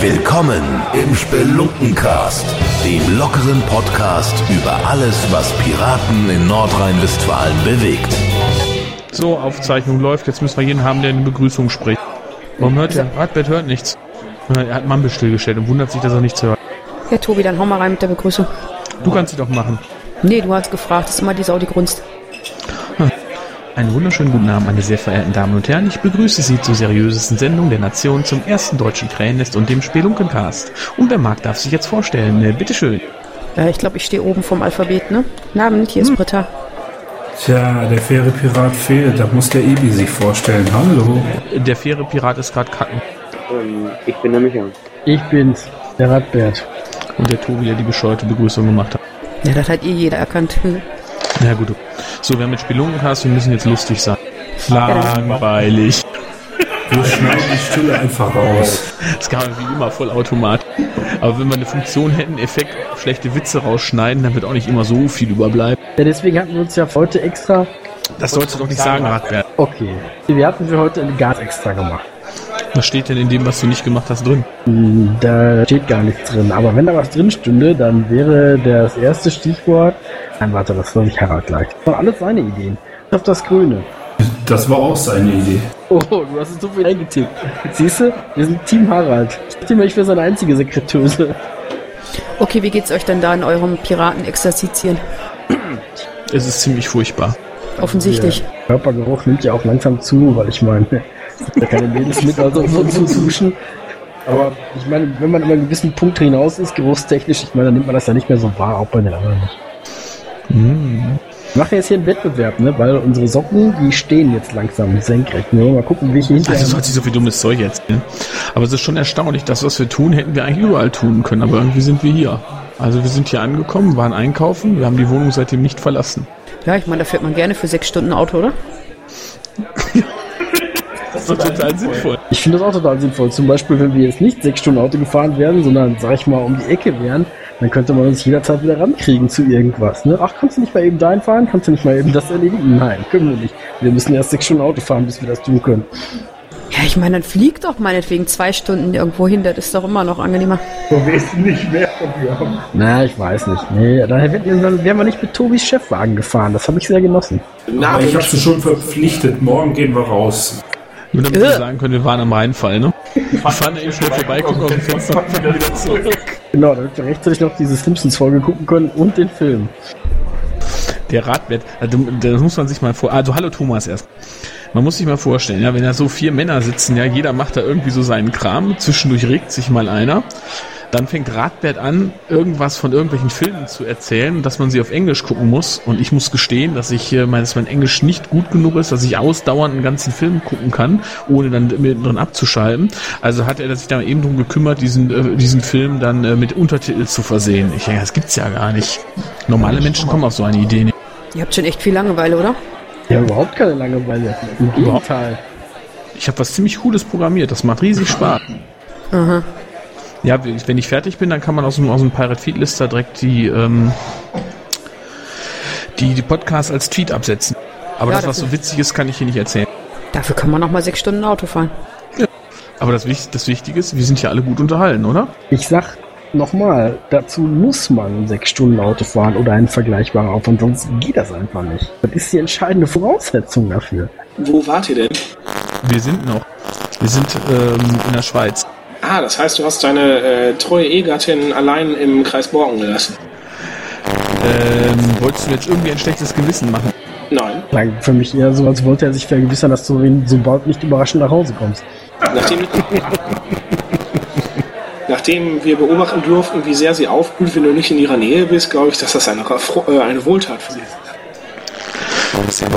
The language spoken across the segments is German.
Willkommen im Spelunkencast, dem lockeren Podcast über alles, was Piraten in Nordrhein-Westfalen bewegt. So, Aufzeichnung läuft. Jetzt müssen wir jeden haben, der eine Begrüßung spricht. Warum hört der? Radbert hört nichts. Er hat Mampel stillgestellt und wundert sich, dass er nichts hört. Ja, Tobi, dann hau mal rein mit der Begrüßung. Du kannst sie doch machen. Nee, du hast gefragt. Das ist immer die Sau die Grunzt. Einen wunderschönen guten Abend, meine sehr verehrten Damen und Herren. Ich begrüße Sie zur seriösesten Sendung der Nation zum ersten deutschen Krähennest und dem Spelunkencast. Und wer mag, darf sich jetzt vorstellen. Äh, bitteschön. Äh, ich glaube, ich stehe oben vom Alphabet, ne? Abend, hier ist Hm. Britta. Tja, der faire Pirat fehlt. Da muss der Ebi sich vorstellen. Hallo. Der faire Pirat ist gerade kacken. Ähm, ich bin der Micha. Ich bin's, der Radbert. Und der Tobi, der die bescheuerte Begrüßung gemacht hat. Ja, das hat eh jeder erkannt. Na gut. So, wir haben jetzt Spelunkencast, wir müssen jetzt lustig sein. Langweilig. Wir schneiden die Stille einfach raus. Das kann man wie immer vollautomatisch. Aber wenn wir eine Funktion hätten, Effekt, schlechte Witze rausschneiden, dann wird auch nicht immer so viel überbleiben. Ja, deswegen hatten wir uns ja heute extra. Das sollst du doch nicht sagen, Radbert. Okay. Wir hatten für heute ein Gas extra gemacht. Was steht denn in dem, was du nicht gemacht hast, drin? Hm, Da steht gar nichts drin. Aber wenn da was drin stünde, dann wäre das erste Stichwort. Nein, warte, das soll nicht Harald gleich. Das waren alles seine Ideen. Auf das Grüne. Das war auch seine Idee. Oh, du hast es so viel eingetippt. Siehst du, wir sind Team Harald. Ich bin ich wäre seine einzige Sekretöse. Okay, wie geht's euch denn da in eurem Piratenexerzitien? Es ist ziemlich furchtbar. Offensichtlich. Der Körpergeruch nimmt ja auch langsam zu, weil ich meine, es gibt ja keine Lebensmittel, also um zu duschen. Aber ich meine, wenn man über einen gewissen Punkt hinaus ist, geruchstechnisch, ich meine, dann nimmt man das ja nicht mehr so wahr, auch bei den anderen nicht. Wir machen jetzt hier einen Wettbewerb, ne? Weil unsere Socken, die stehen jetzt langsam senkrecht. Ne? Mal gucken, wie ich hier hinterher. Also soll sich so viel dummes Zeug erzählen. Aber es ist schon erstaunlich, das, was wir tun, hätten wir eigentlich überall tun können. Aber irgendwie sind wir hier. Also wir sind hier angekommen, waren einkaufen, wir haben die Wohnung seitdem nicht verlassen. Ja, ich meine, da fährt man gerne für sechs Stunden Auto, oder? Das ist doch total sinnvoll. Ich finde das auch total sinnvoll. Zum Beispiel, wenn wir jetzt nicht sechs Stunden Auto gefahren wären, sondern, sag ich mal, um die Ecke wären, dann könnte man uns jederzeit wieder rankriegen zu irgendwas. Ne? Ach, kannst du nicht mal eben dahin fahren? Kannst du nicht mal eben das erledigen? Nein, können wir nicht. Wir müssen erst sechs Stunden Auto fahren, bis wir das tun können. Ja, ich meine, dann fliegt doch meinetwegen zwei Stunden irgendwo hin. Das ist doch immer noch angenehmer. Na, ich weiß nicht. Nee, dann wären wir nicht mit Tobis Chefwagen gefahren. Das habe ich sehr genossen. Aber ich habe sie schon verpflichtet. Morgen gehen wir raus. Nur damit wir sagen können, wir waren am Rheinfall, ne? Wir fahren da eben schnell vorbei, gucken aus dem Fenster und fahren wieder zurück. Genau, damit wir rechtzeitig noch diese Simpsons-Folge gucken können und den Film. Der Radbett, also, das muss man sich mal vor. Also hallo Thomas erst. Man muss sich mal vorstellen, ja, wenn da so vier Männer sitzen, ja, jeder macht da irgendwie so seinen Kram, zwischendurch regt sich mal einer. Dann fängt Radbert an, irgendwas von irgendwelchen Filmen zu erzählen, dass man sie auf Englisch gucken muss. Und ich muss gestehen, dass ich äh, mein, dass mein Englisch nicht gut genug ist, dass ich ausdauernd einen ganzen Film gucken kann, ohne dann mittendrin abzuschalten. Also hat er sich da eben drum gekümmert, diesen, äh, diesen Film dann äh, mit Untertitel zu versehen. Ich denke, das gibt's ja gar nicht. Normale Menschen kommen auf so eine Idee nicht. Ihr habt schon echt viel Langeweile, oder? Ja, überhaupt keine Langeweile. Im Gegenteil. Ich habe was ziemlich Cooles programmiert. Das macht riesig Spaß. Aha. Ja, wenn ich fertig bin, dann kann man aus dem, aus dem Pirate Feed Lister direkt die, ähm, die, die Podcasts als Tweet absetzen. Aber Ja, das, was so witzig ist, kann ich hier nicht erzählen. Dafür kann man noch mal sechs Stunden Auto fahren. Aber das, das Wichtige ist, wir sind ja alle gut unterhalten, oder? Ich sag nochmal, dazu muss man sechs Stunden Auto fahren oder einen vergleichbaren Aufwand, sonst geht das einfach nicht. Das ist die entscheidende Voraussetzung dafür. Wo wart ihr denn? Wir sind noch. Wir sind ähm, in der Schweiz. Ah, das heißt, du hast deine äh, treue Ehegattin allein im Kreis Borken gelassen. Ähm, wolltest du jetzt irgendwie ein schlechtes Gewissen machen? Nein. Klang für mich eher so, als wollte er sich vergewissern, dass du ihn so bald nicht überraschend nach Hause kommst. Nachdem, nachdem wir beobachten durften, wie sehr sie aufblüht, wenn du nicht in ihrer Nähe bist, glaube ich, dass das eine, äh, eine Wohltat für sie ist.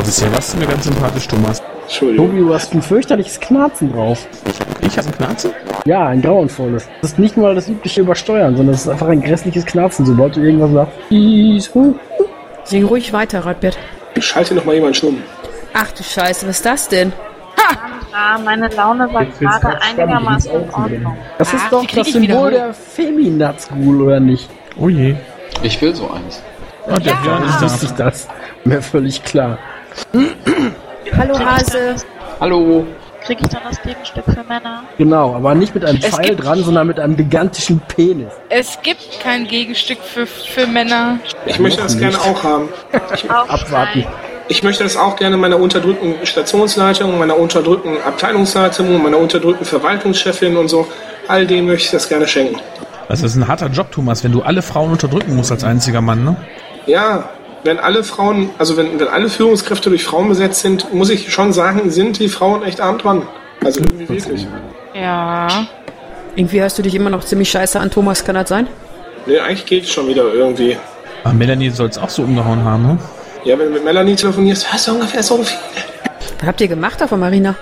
Bisher warst du mir ganz sympathisch, Thomas. Entschuldigung. Tobi, du hast ein fürchterliches Knarzen drauf. Ich habe einen Knarze? Ja, ein grauenvolles. Das ist nicht mal das übliche Übersteuern, sondern es ist einfach ein grässliches Knarzen, sobald du irgendwas sagst. Sing ruhig weiter, Radbert. Schalte noch mal jemand stumm. Ach du Scheiße, was ist das denn? Ja, meine Laune war gerade einigermaßen in Ordnung. Das ist Ach, doch die krieg das ich Symbol der Feminatzgul, oder nicht? Oh je. Ich will so eins. Ah, der Björn ist Wusste ich da. das. Mir völlig klar. Hallo Hase. Hallo. kriege ich dann das Gegenstück für Männer? Genau, aber nicht mit einem Es Pfeil gibt- dran, sondern mit einem gigantischen Penis. Es gibt kein Gegenstück für, für Männer. Ich möchte das gerne auch haben. Abwarten. Ich möchte das auch gerne meiner unterdrückten Stationsleitung, meiner unterdrückten Abteilungsleitung, meiner unterdrückten Verwaltungschefin und so. All denen möchte ich das gerne schenken. Das ist ein harter Job, Thomas, wenn du alle Frauen unterdrücken musst als einziger Mann, ne? Ja, wenn alle Frauen, also wenn, wenn alle Führungskräfte durch Frauen besetzt sind, muss ich schon sagen, sind die Frauen echt arm dran. Also irgendwie wirklich. Ja. Irgendwie hörst du dich immer noch ziemlich scheiße an, Thomas, kann das sein? Nee, eigentlich geht es schon wieder irgendwie. Aber Melanie soll es auch so umgehauen haben, ne? Ja, wenn du mit Melanie telefonierst, hörst du ungefähr so viel. Was habt ihr gemacht da von Marina?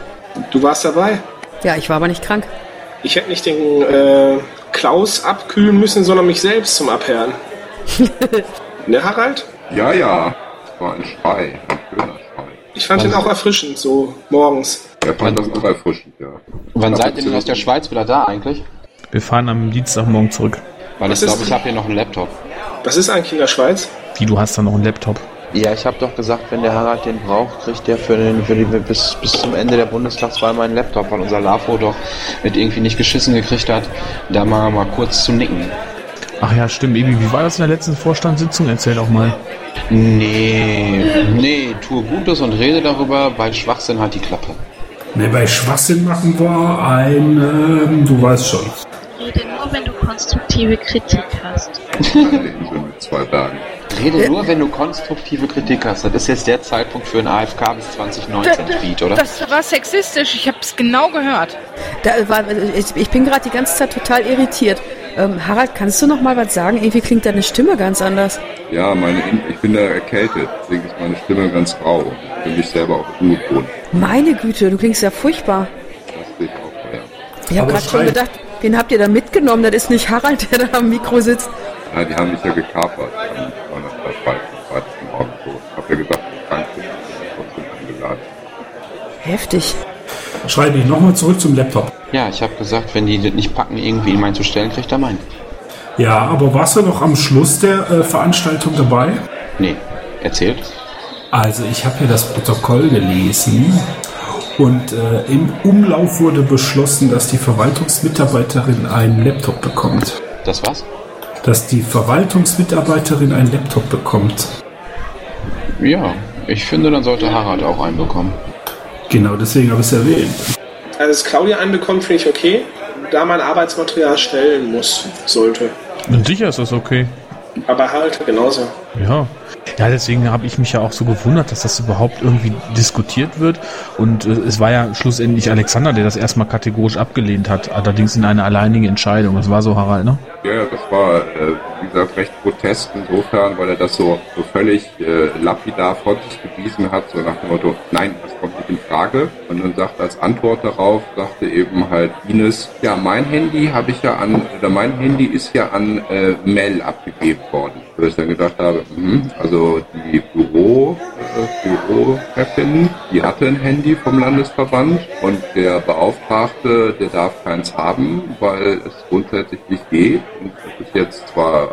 Du warst dabei. Ja, ich war aber nicht krank. Ich hätte nicht den äh, Klaus abkühlen müssen, sondern mich selbst zum Abhören. ne, Harald? Ja, ja. Das war ein Schrei. Ein schöner Schrei. Ich fand den auch erfrischend, so morgens. Er fand das auch erfrischend, ja. Wann seid ihr denn aus der Schweiz wieder da eigentlich? Wir fahren am Dienstagmorgen zurück. Weil Was ich glaube, ist- ich habe hier noch einen Laptop. Was ist eigentlich in der Schweiz? Wie, du hast da noch einen Laptop? Ja, ich habe doch gesagt, wenn der Harald den braucht, kriegt der für den, für die, bis, bis zum Ende der Bundestagswahl meinen Laptop, weil unser LAFO doch mit irgendwie nicht geschissen gekriegt hat, da mal, mal kurz zu nicken. Ach ja, stimmt. Ebi, wie war das in der letzten Vorstandssitzung? Erzähl doch mal. Nee, nee, tue Gutes und rede darüber, bei Schwachsinn halt die Klappe. Ne, bei Schwachsinn machen wir ein, ähm, du weißt schon. Rede nur, wenn du konstruktive Kritik hast. Zwei Bergen. Rede nur, wenn du konstruktive Kritik hast. Das ist jetzt der Zeitpunkt für ein AFK bis 2019-Tweet, oder? Das war sexistisch. Ich habe es genau gehört. Da war, ich, ich bin gerade die ganze Zeit total irritiert. Ähm, Harald, kannst du noch mal was sagen? Irgendwie klingt deine Stimme ganz anders. Ja, meine, In- ich bin da erkältet, deswegen ist meine Stimme ganz rau. Für mich selber auch ungewohnt. Meine Güte, du klingst ja furchtbar. Das sehe ich auch, ja. Ich habe gerade schon gedacht, wen habt ihr da mitgenommen? Das ist nicht Harald, der da am Mikro sitzt. Ja, die haben mich ja gekapert am Donnerstag, Freitag, Freitag Morgen gesagt, ich krank bin, trotzdem eingeladen. Heftig. Schreibe ich nochmal zurück zum Laptop. Ja, ich habe gesagt, wenn die das nicht packen, irgendwie ihn meinen zu stellen, kriegt er meinen. Ja, aber warst du noch am Schluss der äh, Veranstaltung dabei? Nee, erzählt. Also ich habe ja das Protokoll gelesen und äh, im Umlauf wurde beschlossen, dass die Verwaltungsmitarbeiterin einen Laptop bekommt. Das was? Dass die Verwaltungsmitarbeiterin einen Laptop bekommt. Ja, ich finde, dann sollte Harald auch einen bekommen. Genau, deswegen habe ich es erwähnt. Also, dass Claudia einen bekommt, finde ich okay. Da man Arbeitsmaterial stellen muss, sollte. Und sicher ist das okay. Aber Harald genauso. Ja. Ja, deswegen habe ich mich ja auch so gewundert, dass das überhaupt irgendwie diskutiert wird. Und äh, es war ja schlussendlich Alexander, der das erstmal kategorisch abgelehnt hat, allerdings in eine alleinige Entscheidung. Das war so, Harald, ne? Ja, ja, das war, äh, wie gesagt, recht grotesk insofern, weil er das so, so völlig äh, lapidar vor sich gewiesen hat, so nach dem Motto, nein, das kommt nicht in Frage. Und dann sagt als Antwort darauf, sagte eben halt Ines, ja, mein Handy habe ich ja an, oder mein Handy ist ja an äh, Mel abgegeben worden. Wo ich dann gedacht habe, mhm, also die Büro, äh, Bürochefin, die hatte ein Handy vom Landesverband und der Beauftragte, der darf keins haben, weil es grundsätzlich nicht geht. Und das ist jetzt zwar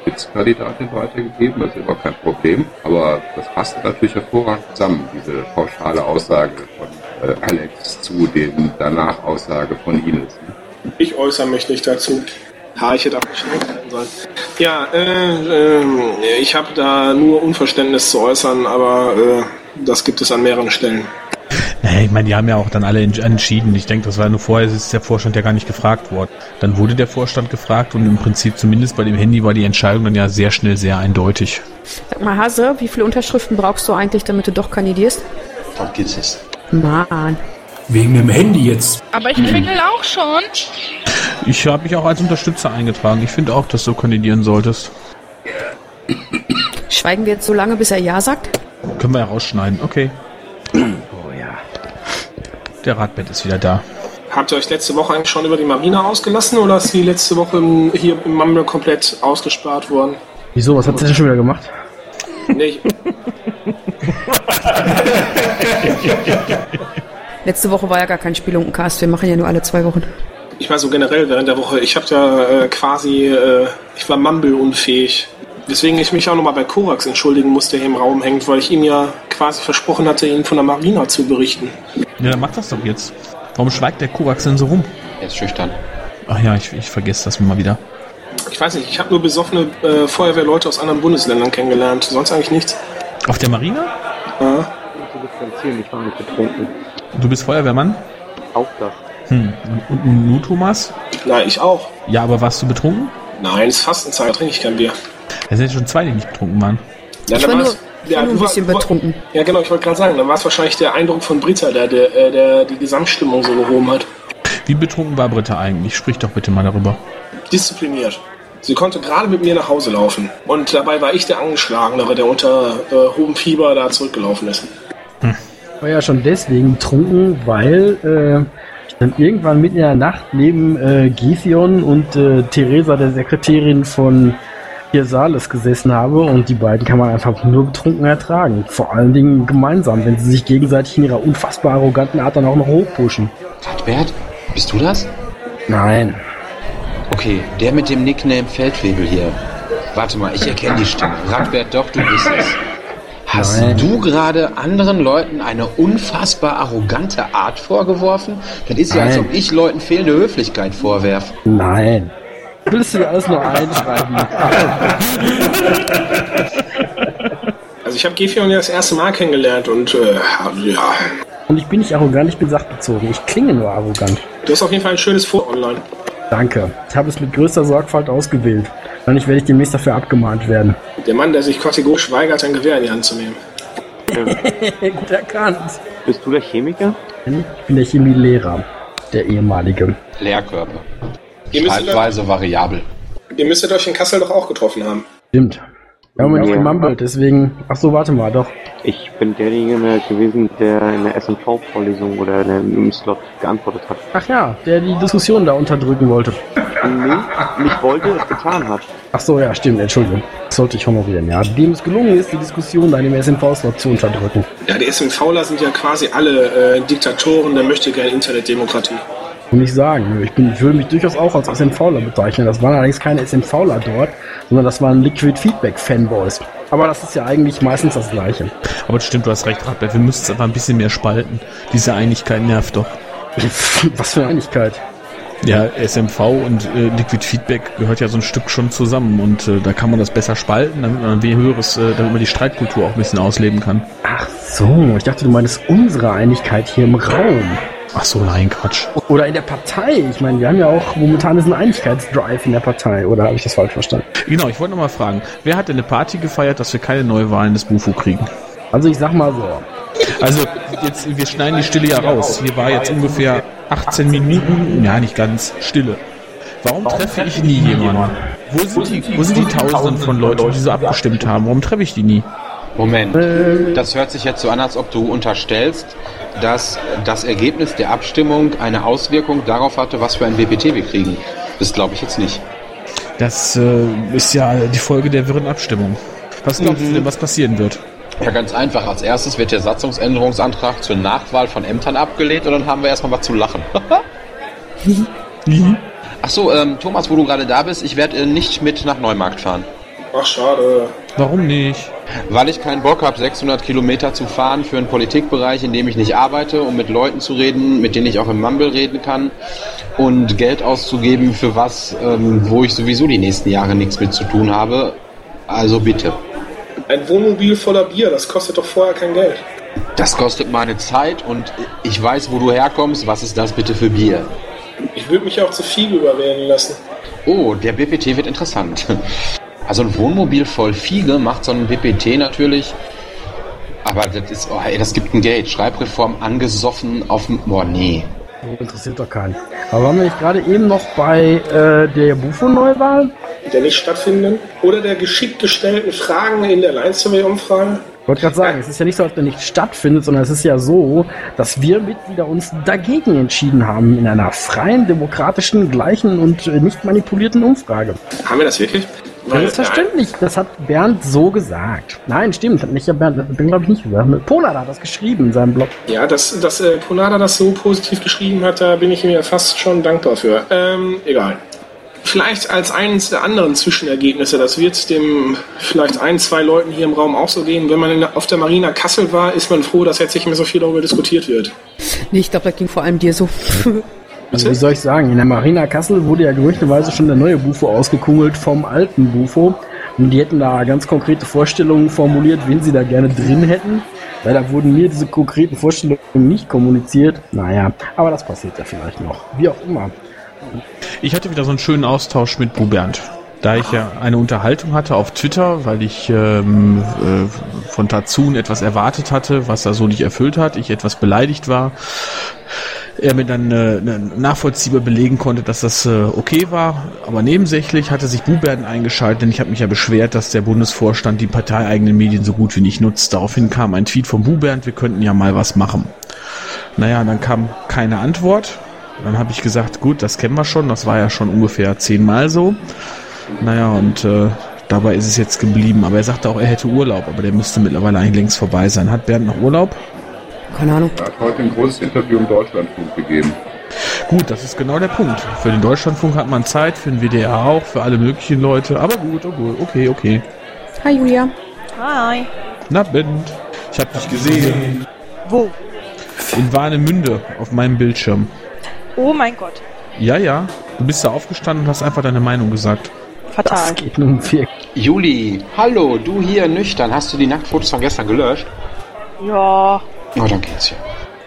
Spitzkandidatin weitergegeben, das ist aber kein Problem, aber das passt natürlich hervorragend zusammen, diese pauschale Aussage von äh, Alex zu den danach Aussage von Ines. ne? Ich äußere mich nicht dazu. Ha, ich hätte auch nicht schnell sein sollen. Ja, äh, ähm, ich habe da nur Unverständnis zu äußern, aber äh, das gibt es an mehreren Stellen. Naja, ich meine, die haben ja auch dann alle ents- entschieden. Ich denke, das war nur vorher, ist der Vorstand ja gar nicht gefragt worden. Dann wurde der Vorstand gefragt und im Prinzip zumindest bei dem Handy war die Entscheidung dann ja sehr schnell sehr eindeutig. Sag mal, Hase, wie viele Unterschriften brauchst du eigentlich, damit du doch kandidierst? Vergiss es. Mann. Wegen dem Handy jetzt. Aber ich klingel auch schon. Ich habe mich auch als Unterstützer eingetragen. Ich finde auch, dass du kandidieren solltest. Schweigen wir jetzt so lange, bis er Ja sagt? Können wir ja rausschneiden. Okay. Oh ja. Der Radbett ist wieder da. Habt ihr euch letzte Woche eigentlich schon über die Marina ausgelassen oder ist die letzte Woche im, hier im Mumble komplett ausgespart worden? Wieso, was hat sie denn schon wieder gemacht? Nee, ich, Letzte Woche war ja gar kein Spielunkencast. Wir machen ja nur alle zwei Wochen. Ich war so generell während der Woche. Ich habe ja äh, quasi, äh, ich war Mumble unfähig. Weswegen ich mich auch nochmal bei Korax entschuldigen muss, der hier im Raum hängt, weil ich ihm ja quasi versprochen hatte, ihn von der Marina zu berichten. Ja, dann mach das doch jetzt. Warum schweigt der Kovacs denn so rum? Er ist schüchtern. Ach ja, ich, ich vergesse das mal wieder. Ich weiß nicht, ich habe nur besoffene äh, Feuerwehrleute aus anderen Bundesländern kennengelernt. Sonst eigentlich nichts. Auf der Marina? Ja. zu differenzieren, ich war nicht betrunken. Du bist Feuerwehrmann? Auch das. Hm. Und, und du, Thomas? Nein, ich auch. Ja, aber warst du betrunken? Nein, es ist Fastenzeit, da trinke ich kein Bier. Es sind ja schon zwei, die nicht betrunken waren. Ja, Ich dann war nur, war nur ein bisschen war- betrunken. Ja, genau, ich wollte gerade sagen, dann war es wahrscheinlich der Eindruck von Britta, der, der, äh, der die Gesamtstimmung so gehoben hat. Wie betrunken war Britta eigentlich? Sprich doch bitte mal darüber. Diszipliniert. Sie konnte gerade mit mir nach Hause laufen. Und dabei war ich der Angeschlagenere, der unter äh, hohem Fieber da zurückgelaufen ist. Ich war ja schon deswegen betrunken, weil äh, dann irgendwann mitten in der Nacht neben äh, Githeon und äh, Theresa, der Sekretärin von Hirsales, gesessen habe und die beiden kann man einfach nur betrunken ertragen. Vor allen Dingen gemeinsam, wenn sie sich gegenseitig in ihrer unfassbar arroganten Art dann auch noch hochpushen. Radbert, bist du das? Nein. Okay, der mit dem Nickname Feldwebel hier. Warte mal, ich erkenne die Stimme. Radbert, doch, du bist es. Hast Nein. du gerade anderen Leuten eine unfassbar arrogante Art vorgeworfen? Das ist ja, als ob ich Leuten fehlende Höflichkeit vorwerfe. Nein. Willst du dir alles nur einschreiben? Also ich habe Gefion ja das erste Mal kennengelernt und äh, ja, Und ich bin nicht arrogant, ich bin sachbezogen. Ich klinge nur arrogant. du hast auf jeden Fall ein schönes Foto online. Danke. Ich habe es mit größter Sorgfalt ausgewählt. Wahrscheinlich werde ich demnächst dafür abgemahnt werden. Der Mann, der sich kategorisch weigert, ein Gewehr in die Hand zu nehmen. Gut erkannt. Bist du der Chemiker? Ich bin der Chemielehrer. Der ehemalige. Lehrkörper. Ihr müsstet, Schreibweise variabel. ihr müsstet euch in Kassel doch auch getroffen haben. Stimmt. Wir haben wir nicht Ja. gemumbelt, deswegen. Ach so, warte mal, doch. Ich bin derjenige gewesen, der in der SNV-Vorlesung oder in einem Slot geantwortet hat. Ach ja, der die Diskussion da unterdrücken wollte. Nee, nicht wollte, es getan hat. Ach so, ja, stimmt, Entschuldigung. Das sollte ich honorieren, ja. Dem es gelungen ist, die Diskussion da in dem SNV-Slot zu unterdrücken. Ja, die SMVler sind ja quasi alle äh, Diktatoren der möchte gerne Internetdemokratie. Und nicht sagen, ich, bin, ich würde mich durchaus auch als SMVler bezeichnen. Das waren allerdings keine SMVler dort, sondern das waren Liquid Feedback Fanboys. Aber das ist ja eigentlich meistens das Gleiche. Aber das stimmt, du hast recht, Radbert. Wir müssen es aber ein bisschen mehr spalten. Diese Einigkeit nervt doch. Was für eine Einigkeit. Ja, SMV und äh, Liquid Feedback gehört ja so ein Stück schon zusammen und äh, da kann man das besser spalten, damit man ein höheres, äh, damit man die Streitkultur auch ein bisschen ausleben kann. Ach so, ich dachte, du meinst unsere Einigkeit hier im Raum. Ach so, nein, Quatsch. Oder in der Partei. Ich meine, wir haben ja auch momentan ist ein Einigkeitsdrive in der Partei. Oder habe ich das falsch verstanden? Genau, ich wollte noch mal fragen, wer hat denn eine Party gefeiert, dass wir keine Neuwahlen des Bufo kriegen? Also ich sag mal so. Also jetzt, wir schneiden die Stille ja raus. Hier war jetzt ungefähr 18 Minuten, ja nicht ganz, Stille. Warum treffe ich nie jemanden? Wo sind die, wo sind die Tausenden von Leuten, die so abgestimmt haben? Warum treffe ich die nie? Moment, das hört sich jetzt so an, als ob du unterstellst, dass das Ergebnis der Abstimmung eine Auswirkung darauf hatte, was für ein WPT wir kriegen. Das glaube ich jetzt nicht. Das äh, ist ja die Folge der wirren Abstimmung. Was glaubst du denn, was passieren wird? Ja, ganz einfach. Als erstes wird der Satzungsänderungsantrag zur Nachwahl von Ämtern abgelehnt und dann haben wir erstmal was zu lachen. Ach so, ähm, Thomas, wo du gerade da bist, ich werde äh, nicht mit nach Neumarkt fahren. Ach, schade. Warum nicht? Weil ich keinen Bock habe, 600 Kilometer zu fahren für einen Politikbereich, in dem ich nicht arbeite, um mit Leuten zu reden, mit denen ich auch im Mumble reden kann und Geld auszugeben für was, ähm, wo ich sowieso die nächsten Jahre nichts mit zu tun habe. Also bitte. Ein Wohnmobil voller Bier, das kostet doch vorher kein Geld. Das kostet meine Zeit und ich weiß, wo du herkommst. Was ist das bitte für Bier? Ich würde mich auch zu viel überreden lassen. Oh, der BPT wird interessant. Also ein Wohnmobil voll Fiege macht so ein BPT natürlich. Aber das ist, oh, ey, das gibt ein Gate. Schreibreform angesoffen auf dem, boah, nee. Interessiert doch keinen. Aber waren wir nicht gerade eben noch bei äh, der Bufo-Neuwahl? Der nicht stattfindenden oder der geschickt gestellten Fragen in der Line-Survey-Umfrage. Ich wollte gerade sagen, es ist ja nicht so, als wenn nicht stattfindet, sondern es ist ja so, dass wir Mitglieder uns dagegen entschieden haben in einer freien, demokratischen, gleichen und äh, nicht manipulierten Umfrage. Haben wir das wirklich? Selbstverständlich, das hat Bernd so gesagt. Nein, stimmt, hat nicht ja Bernd, hat glaube ich nicht gesagt. Polar hat das geschrieben in seinem Blog. Ja, dass, dass äh, Ponada das so positiv geschrieben hat, da bin ich mir fast schon dankbar für. Ähm, egal. vielleicht als eines der anderen Zwischenergebnisse, das wird dem vielleicht ein, zwei Leuten hier im Raum auch so gehen. Wenn man in, auf der Marina Kassel war, ist man froh, dass jetzt nicht mehr so viel darüber diskutiert wird. Nee, ich glaube, das ging vor allem dir so. Also wie soll ich sagen, in der Marina Kassel wurde ja gerüchteweise schon der neue Bufo ausgekungelt vom alten Bufo. Und die hätten da ganz konkrete Vorstellungen formuliert, wen sie da gerne drin hätten. Leider wurden mir diese konkreten Vorstellungen nicht kommuniziert. Naja, aber das passiert ja vielleicht noch. Wie auch immer. Ich hatte wieder so einen schönen Austausch mit Bu Bernd. Da ich ja eine Unterhaltung hatte auf Twitter, weil ich ähm, äh, von Tatsun etwas erwartet hatte, was er so nicht erfüllt hat, ich etwas beleidigt war, er mir dann äh, nachvollziehbar belegen konnte, dass das äh, okay war. Aber nebensächlich hatte sich Buberden eingeschaltet, denn ich habe mich ja beschwert, dass der Bundesvorstand die parteieigenen Medien so gut wie nicht nutzt. Daraufhin kam ein Tweet von Bubernd, wir könnten ja mal was machen. Naja, dann kam keine Antwort. Dann habe ich gesagt, gut, das kennen wir schon, das war ja schon ungefähr zehnmal so. Naja, und äh, dabei ist es jetzt geblieben. Aber er sagte auch, er hätte Urlaub, aber der müsste mittlerweile eigentlich längst vorbei sein. Hat Bernd noch Urlaub? Keine Ahnung. Er hat heute ein großes Interview im Deutschlandfunk gegeben. Gut, das ist genau der Punkt. Für den Deutschlandfunk hat man Zeit, für den WDR auch, für alle möglichen Leute. Aber gut, oh gut, okay, okay. Hi Julia. Hi. Na, Bend. Ich habe dich gesehen. Wo? In Warnemünde auf meinem Bildschirm. Oh mein Gott. Ja, ja. Du bist da aufgestanden und hast einfach deine Meinung gesagt. Fatal. geht nun viel. Juli, hallo, du hier nüchtern. Hast du die Nacktfotos von gestern gelöscht? Ja. Oh, dann geht's ja.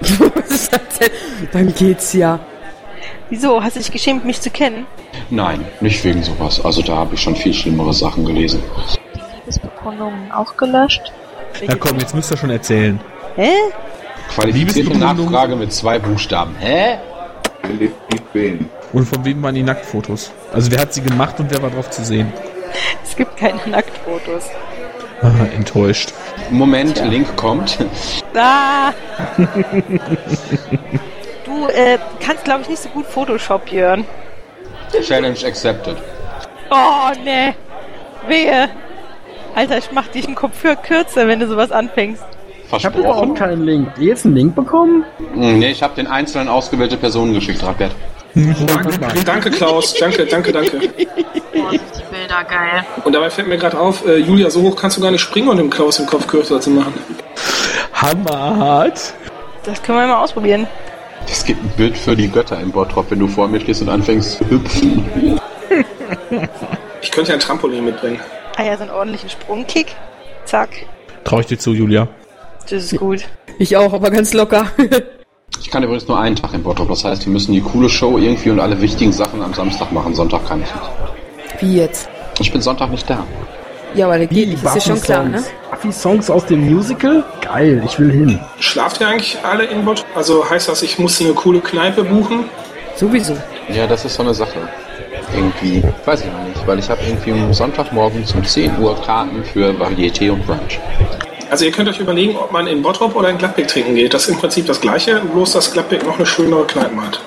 Dann geht's ja. Wieso? Hast du dich geschämt, mich zu kennen? Nein, nicht wegen sowas. Also da habe ich schon viel schlimmere Sachen gelesen. Liebesbekundungen auch gelöscht? Na komm, jetzt müsst ihr schon erzählen. Hä? Qualifizierte Liebesbekundung? Nachfrage mit zwei Buchstaben. Hä? Und von wem waren die Nacktfotos? Also wer hat sie gemacht und wer war drauf zu sehen? Es gibt keine Nacktfotos. Ah, enttäuscht. Moment, Link kommt. Ah! du äh, kannst, glaube ich, nicht so gut Photoshop, Jörn. Challenge accepted. Oh, ne. Wehe. Alter, ich mach dich einen Kopf kürzer, wenn du sowas anfängst. Ich habe überhaupt keinen Link. Jetzt einen Link bekommen? Hm, Nee, ich habe den einzelnen ausgewählte Personen geschickt, Rabbert. Danke, danke Klaus, danke, danke, danke. Boah, sind die Bilder geil. Und dabei fällt mir gerade auf, äh, Julia, so hoch kannst du gar nicht springen, um dem Klaus den Kopf kürzer zu machen. Hammerhart. Das können wir mal ausprobieren. Es gibt ein Bild für die Götter im Bottrop, wenn du vor mir stehst und anfängst zu hüpfen. Ich könnte ja ein Trampolin mitbringen. Ah ja, so einen ordentlichen Sprungkick. Zack. Trau ich dir zu, Julia. Das ist gut. Ich auch, aber ganz locker. Ich kann übrigens nur einen Tag im Bottrop, das heißt, wir müssen die coole Show irgendwie und alle wichtigen Sachen am Samstag machen. Sonntag kann ich nicht. Wie jetzt? Ich bin Sonntag nicht da. Ja, aber der geht nicht, ist ja schon klar, ne? Buffy-Songs aus dem Musical? Geil, ich will hin. Schlaft ihr eigentlich alle in Bot? Also heißt das, ich muss hier eine coole Kneipe buchen? Sowieso. Ja, das ist so eine Sache. Irgendwie. Weiß ich noch nicht, weil ich habe irgendwie am Sonntagmorgen um 10 Uhr Karten für Varieté und Brunch. Also ihr könnt euch überlegen, ob man in Bottrop oder in Gladbeck trinken geht. Das ist im Prinzip das gleiche, bloß dass Gladbeck noch eine schönere Kneipe hat.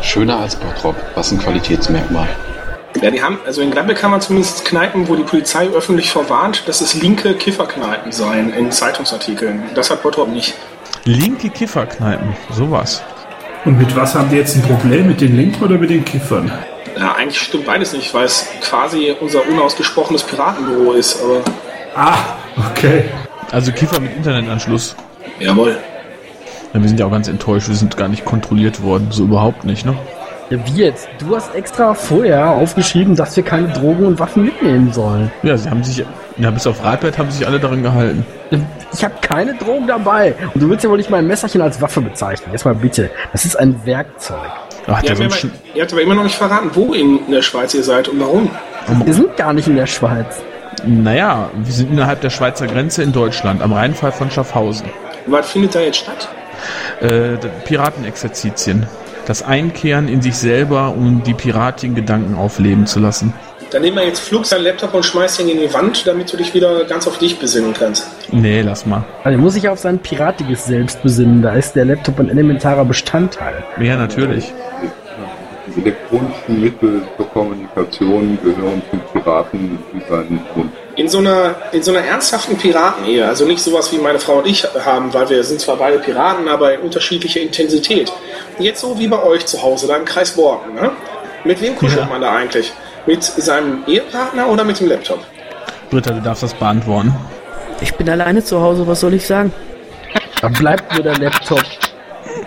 Schöner als Bottrop. Was ein Qualitätsmerkmal. Ja, die haben, also in Gladbeck kann man zumindest Kneipen, wo die Polizei öffentlich verwarnt, dass es linke Kifferkneipen seien in Zeitungsartikeln. Das hat Bottrop nicht. Linke Kifferkneipen, sowas. Und mit was haben die jetzt ein Problem? Mit den Linken oder mit den Kiffern? Ja, eigentlich stimmt beides nicht, weil es quasi unser unausgesprochenes Piratenbüro ist, aber. Ah, okay. Also Kiffer mit Internetanschluss. Jawohl. Ja, wir sind ja auch ganz enttäuscht, wir sind gar nicht kontrolliert worden. So überhaupt nicht, ne? Ja, wie jetzt? Du hast extra vorher aufgeschrieben, dass wir keine Drogen und Waffen mitnehmen sollen. Ja, sie haben sich, ja, bis auf Radbert haben sich alle daran gehalten. Ich habe keine Drogen dabei. Und du willst ja wohl nicht mein Messerchen als Waffe bezeichnen. Jetzt mal bitte. Das ist ein Werkzeug. Ach, Ihr der habt, aber, ihr habt aber immer noch nicht verraten, wo in der Schweiz ihr seid und warum. Wir sind gar nicht in der Schweiz. Naja, wir sind innerhalb der Schweizer Grenze in Deutschland, am Rheinfall von Schaffhausen. Was findet da jetzt statt? Äh, Piratenexerzitien. Das Einkehren in sich selber, um die piratigen Gedanken aufleben zu lassen. Dann nehmen wir jetzt Flug seinen Laptop und schmeißt ihn in die Wand, damit du dich wieder ganz auf dich besinnen kannst. Nee, lass mal. Also er muss sich auf sein piratiges Selbst besinnen. Da ist der Laptop ein elementarer Bestandteil. Ja, natürlich. Die elektronischen Mittel zur Kommunikation gehören zum Piraten über den Mund. In so einer, in so einer ernsthaften Piratenehe, also nicht sowas wie meine Frau und ich haben, weil wir sind zwar beide Piraten, aber in unterschiedlicher Intensität. Jetzt so wie bei euch zu Hause, da im Kreis Borken, ne? Mit wem kuschelt Ja. man da eigentlich? Mit seinem Ehepartner oder mit dem Laptop? Britta, du darfst das beantworten. Ich bin alleine zu Hause, was soll ich sagen? Da bleibt nur der Laptop.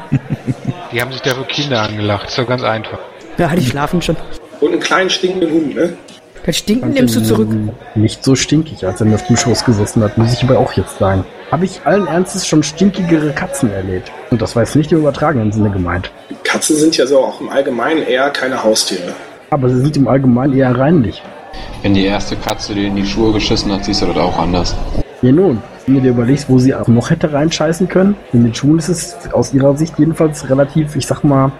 Die haben sich da für Kinder angelacht. Ist doch ganz einfach. Ja, die schlafen schon. Und einen kleinen stinkenden Hund, ne? Das Stinken nimmst du zurück. Nicht so stinkig, als er mir auf dem Schoß gesessen hat, muss ich aber auch jetzt sagen. Habe ich allen Ernstes schon stinkigere Katzen erlebt. Und das war jetzt nicht im übertragenen Sinne gemeint. Katzen sind ja so auch im Allgemeinen eher keine Haustiere. Aber sie sind im Allgemeinen eher reinlich. Wenn die erste Katze dir in die Schuhe geschissen hat, siehst du das auch anders. Ja nun, wenn du dir überlegst, wo sie auch noch hätte reinscheißen können, in den Schuhen ist es aus ihrer Sicht jedenfalls relativ, ich sag mal,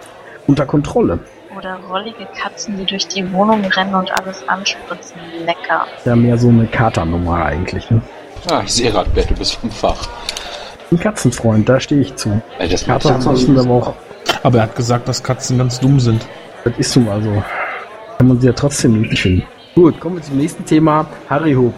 unter Kontrolle. Oder rollige Katzen, die durch die Wohnung rennen und alles anspritzen. Lecker. Ja, mehr so eine Katernummer eigentlich. Ne? Ah, ich sehe gerade, du bist vom Fach. Ein Katzenfreund, da stehe ich zu. Ey, das Kater macht ja müssen aber auch. Aber er hat gesagt, dass Katzen ganz dumm sind. Das ist nun mal so. Kann man sie ja trotzdem niedlich finden. Gut, kommen wir zum nächsten Thema. Harry Hoop.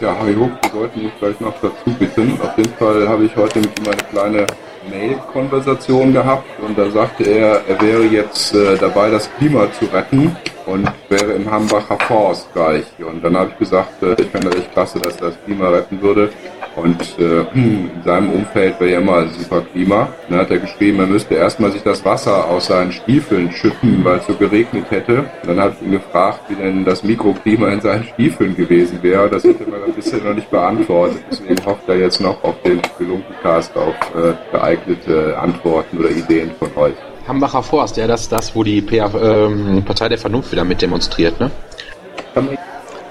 Ja, Harry Hook, wir sollten mich vielleicht noch dazu bitten. Auf jeden Fall habe ich heute mit ihm eine kleine Mail-Konversation gehabt und da sagte er, er wäre jetzt äh, dabei, das Klima zu retten und wäre im Hambacher Forst gleich. Und dann habe ich gesagt, äh, ich fände echt klasse, dass er das Klima retten würde. Und äh, in seinem Umfeld wäre ja immer super Klima. Dann hat er geschrieben, er müsste erstmal sich das Wasser aus seinen Stiefeln schütten, weil es so geregnet hätte. Dann habe ich ihn gefragt, wie denn das Mikroklima in seinen Stiefeln gewesen wäre. Das hätte man ein bisschen noch nicht beantwortet. Deswegen hofft er jetzt noch auf den Spelunkencast auf äh, geeignete Antworten oder Ideen von euch. Hambacher Forst, ja, das ist das, wo die PA, ähm, Partei der Vernunft wieder mit demonstriert, ne?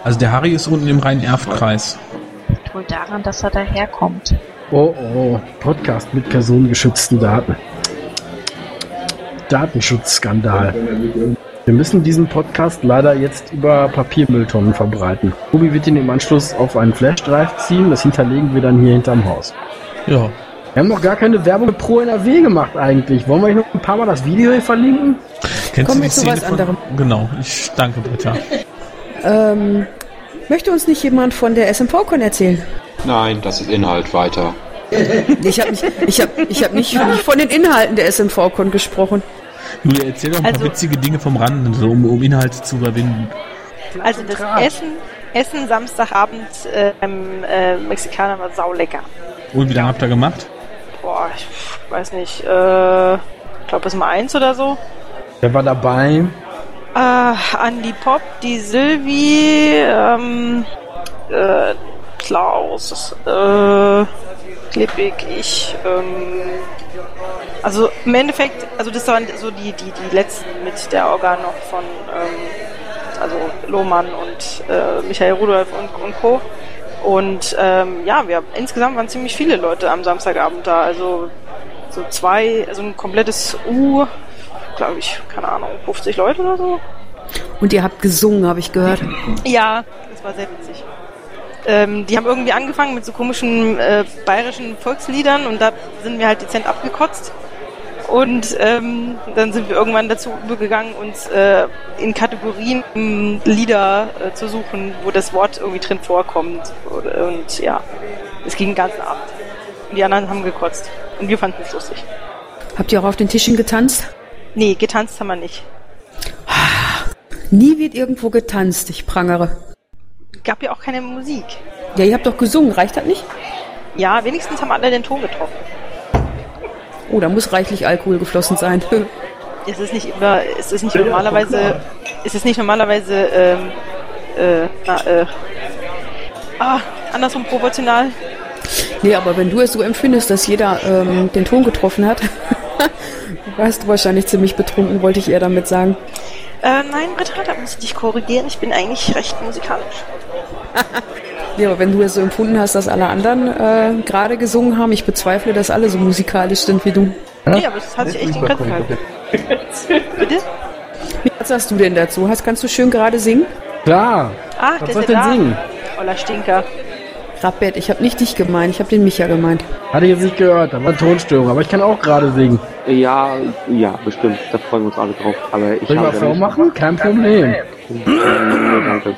Also der Harry ist unten im Rhein-Erft-Kreis. Wohl daran, dass er daherkommt. Oh oh, Podcast mit personengeschützten Daten. Datenschutzskandal. Wir müssen diesen Podcast leider jetzt über Papiermülltonnen verbreiten. Tobi wird ihn im Anschluss auf einen Flashdrive ziehen, das hinterlegen wir dann hier hinterm Haus. Ja. Wir haben noch gar keine Werbung mit Pro NRW gemacht eigentlich. Wollen wir nicht noch ein paar Mal das Video hier verlinken? Kennst Kommen du die zu Szene was von, anderem. Genau, ich danke Britta. Ähm, möchte uns nicht jemand von der SMV-Con erzählen? Nein, das ist Inhalt weiter. Ich habe nicht, ich hab, ich hab nicht, nicht von den Inhalten der SMV-Con gesprochen. Julia, erzähl doch ein paar Also- witzige Dinge vom Rand, so, um, um Inhalte zu überwinden. Also das Essen, Essen Samstagabend äh, beim äh, Mexikaner war saulecker. Und wie lange habt ihr gemacht? Boah, ich weiß nicht, äh, ich glaube bis mal eins oder so. Wer war dabei? Äh, Andi Pop, die Silvi, ähm, äh, Klaus, äh, Klippig, ich, ähm, also im Endeffekt, also das waren so die, die, die letzten mit der Organ noch von, ähm, also Lohmann und äh, Michael Rudolph und, und Co. Und ähm, ja, wir insgesamt waren ziemlich viele Leute am Samstagabend da, also so zwei, also ein komplettes U, glaube ich, keine Ahnung, 50 Leute oder so. Und ihr habt gesungen, habe ich gehört. Ja, das war sehr witzig. Ähm, die haben irgendwie angefangen mit so komischen äh, bayerischen Volksliedern und da sind wir halt dezent abgekotzt. Und ähm, dann sind wir irgendwann dazu übergegangen, uns äh, in Kategorien ähm, Lieder äh, zu suchen, wo das Wort irgendwie drin vorkommt. Und, und ja, es ging den ganzen Abend. Und die anderen haben gekotzt. Und wir fanden es lustig. Habt ihr auch auf den Tischen getanzt? Nee, getanzt haben wir nicht. Nie wird irgendwo getanzt, ich prangere. Gab ja auch keine Musik. Ja, ihr habt doch gesungen, reicht das nicht? Ja, wenigstens haben alle den Ton getroffen. Oh, da muss reichlich Alkohol geflossen sein. Es ist nicht immer, es ist nicht normalerweise, es ist nicht normalerweise, ähm, äh, na, äh, ah, andersrum proportional. nee, aber wenn du es so empfindest, dass jeder ähm, den Ton getroffen hat, warst du wahrscheinlich ziemlich betrunken, wollte ich eher damit sagen. Äh, nein, Britta, da muss ich dich korrigieren. Ich bin eigentlich recht musikalisch. Ja, aber wenn du es so empfunden hast, dass alle anderen äh, gerade gesungen haben, ich bezweifle, dass alle so musikalisch sind wie du. Nee, aber das hat sich echt in Grenzen gehalten. Bitte? Was sagst du denn dazu? Hast, kannst du schön gerade singen? Klar. Ah, Was der soll ist ich ja denn da. singen? Oller Stinker. Rabbett, ich habe nicht dich gemeint, ich habe den Micha gemeint. Hatte ich jetzt nicht gehört, da war eine Tonstörung, aber ich kann auch gerade singen. Ja, ja, bestimmt. Da freuen wir uns alle drauf. Aber ich Soll ich mal nicht- vormachen? Kein Problem. Danke.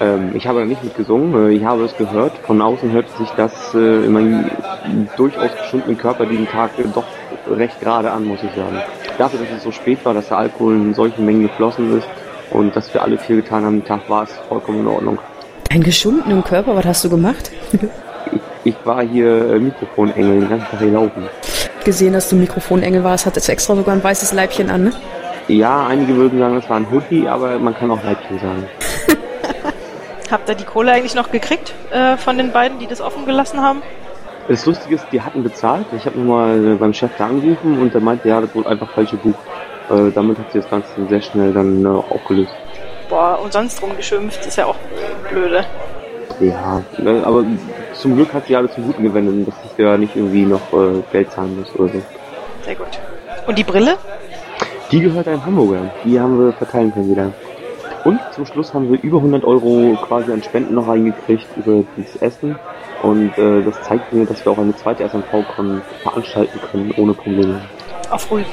Ähm, ich habe da nicht mitgesungen, äh, ich habe es gehört. Von außen hört sich das äh, in meinem durchaus geschundenen Körper diesen Tag äh, doch recht gerade an, muss ich sagen. Dafür, dass es so spät war, dass der Alkohol in solchen Mengen geflossen ist, Und dass wir alle viel getan haben, den Tag war es vollkommen in Ordnung. Deinen geschundenen Körper, was hast du gemacht? Ich war hier äh, Mikrofonengel den ganzen Tag hier laufen. Gesehen, dass du Mikrofonengel warst, hattest extra sogar ein weißes Leibchen an, ne? Ja, einige würden sagen, das war ein Hoodie, aber man kann auch Leibchen sagen. Habt ihr die Kohle eigentlich noch gekriegt äh, von den beiden, die das offen gelassen haben? Das Lustige ist, die hatten bezahlt. Ich habe nochmal beim Chef da angerufen und der meinte, ja, das wurde einfach falsch gebucht. Äh, damit hat sie das Ganze sehr schnell dann äh, aufgelöst. Boah, und sonst rumgeschimpft, ist ja auch blöde. Ja, ne, aber zum Glück hat sie alles zum Guten gewendet, dass ich ja nicht irgendwie noch äh, Geld zahlen muss oder so. Sehr gut. Und die Brille? Die gehört einem Hamburger. Die haben wir verteilen können wieder. Und zum Schluss haben wir über 100 Euro quasi an Spenden noch reingekriegt über dieses Essen. Und äh, das zeigt mir, dass wir auch eine zweite SMV-Con veranstalten können, ohne Probleme. Auf Rügen.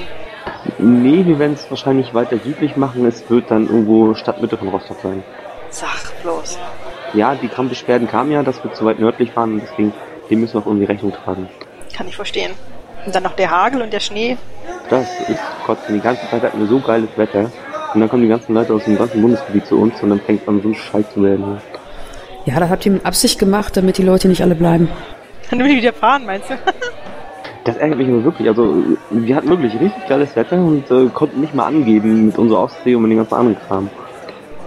Nee, wir werden es wahrscheinlich weiter südlich machen. Es wird dann irgendwo Stadtmitte von Rostock sein. Sag bloß. Ja, die Beschwerden kamen ja, dass wir zu weit nördlich fahren und deswegen, dem müssen wir auch irgendwie Rechnung tragen. Kann ich verstehen. Und dann noch der Hagel und der Schnee. Das ist trotzdem, die ganze Zeit hatten wir so geiles Wetter. Und dann kommen die ganzen Leute aus dem ganzen Bundesgebiet zu uns und dann fängt an so ein Scheiß zu werden. Ja, da habt ihr mit Absicht gemacht, damit die Leute nicht alle bleiben. Dann will ich wieder fahren, meinst du? Das ärgert mich aber wirklich. Also, wir hatten wirklich richtig geiles Wetter und äh, konnten nicht mal angeben mit unserer Ostsee und mit den ganzen anderen Kram.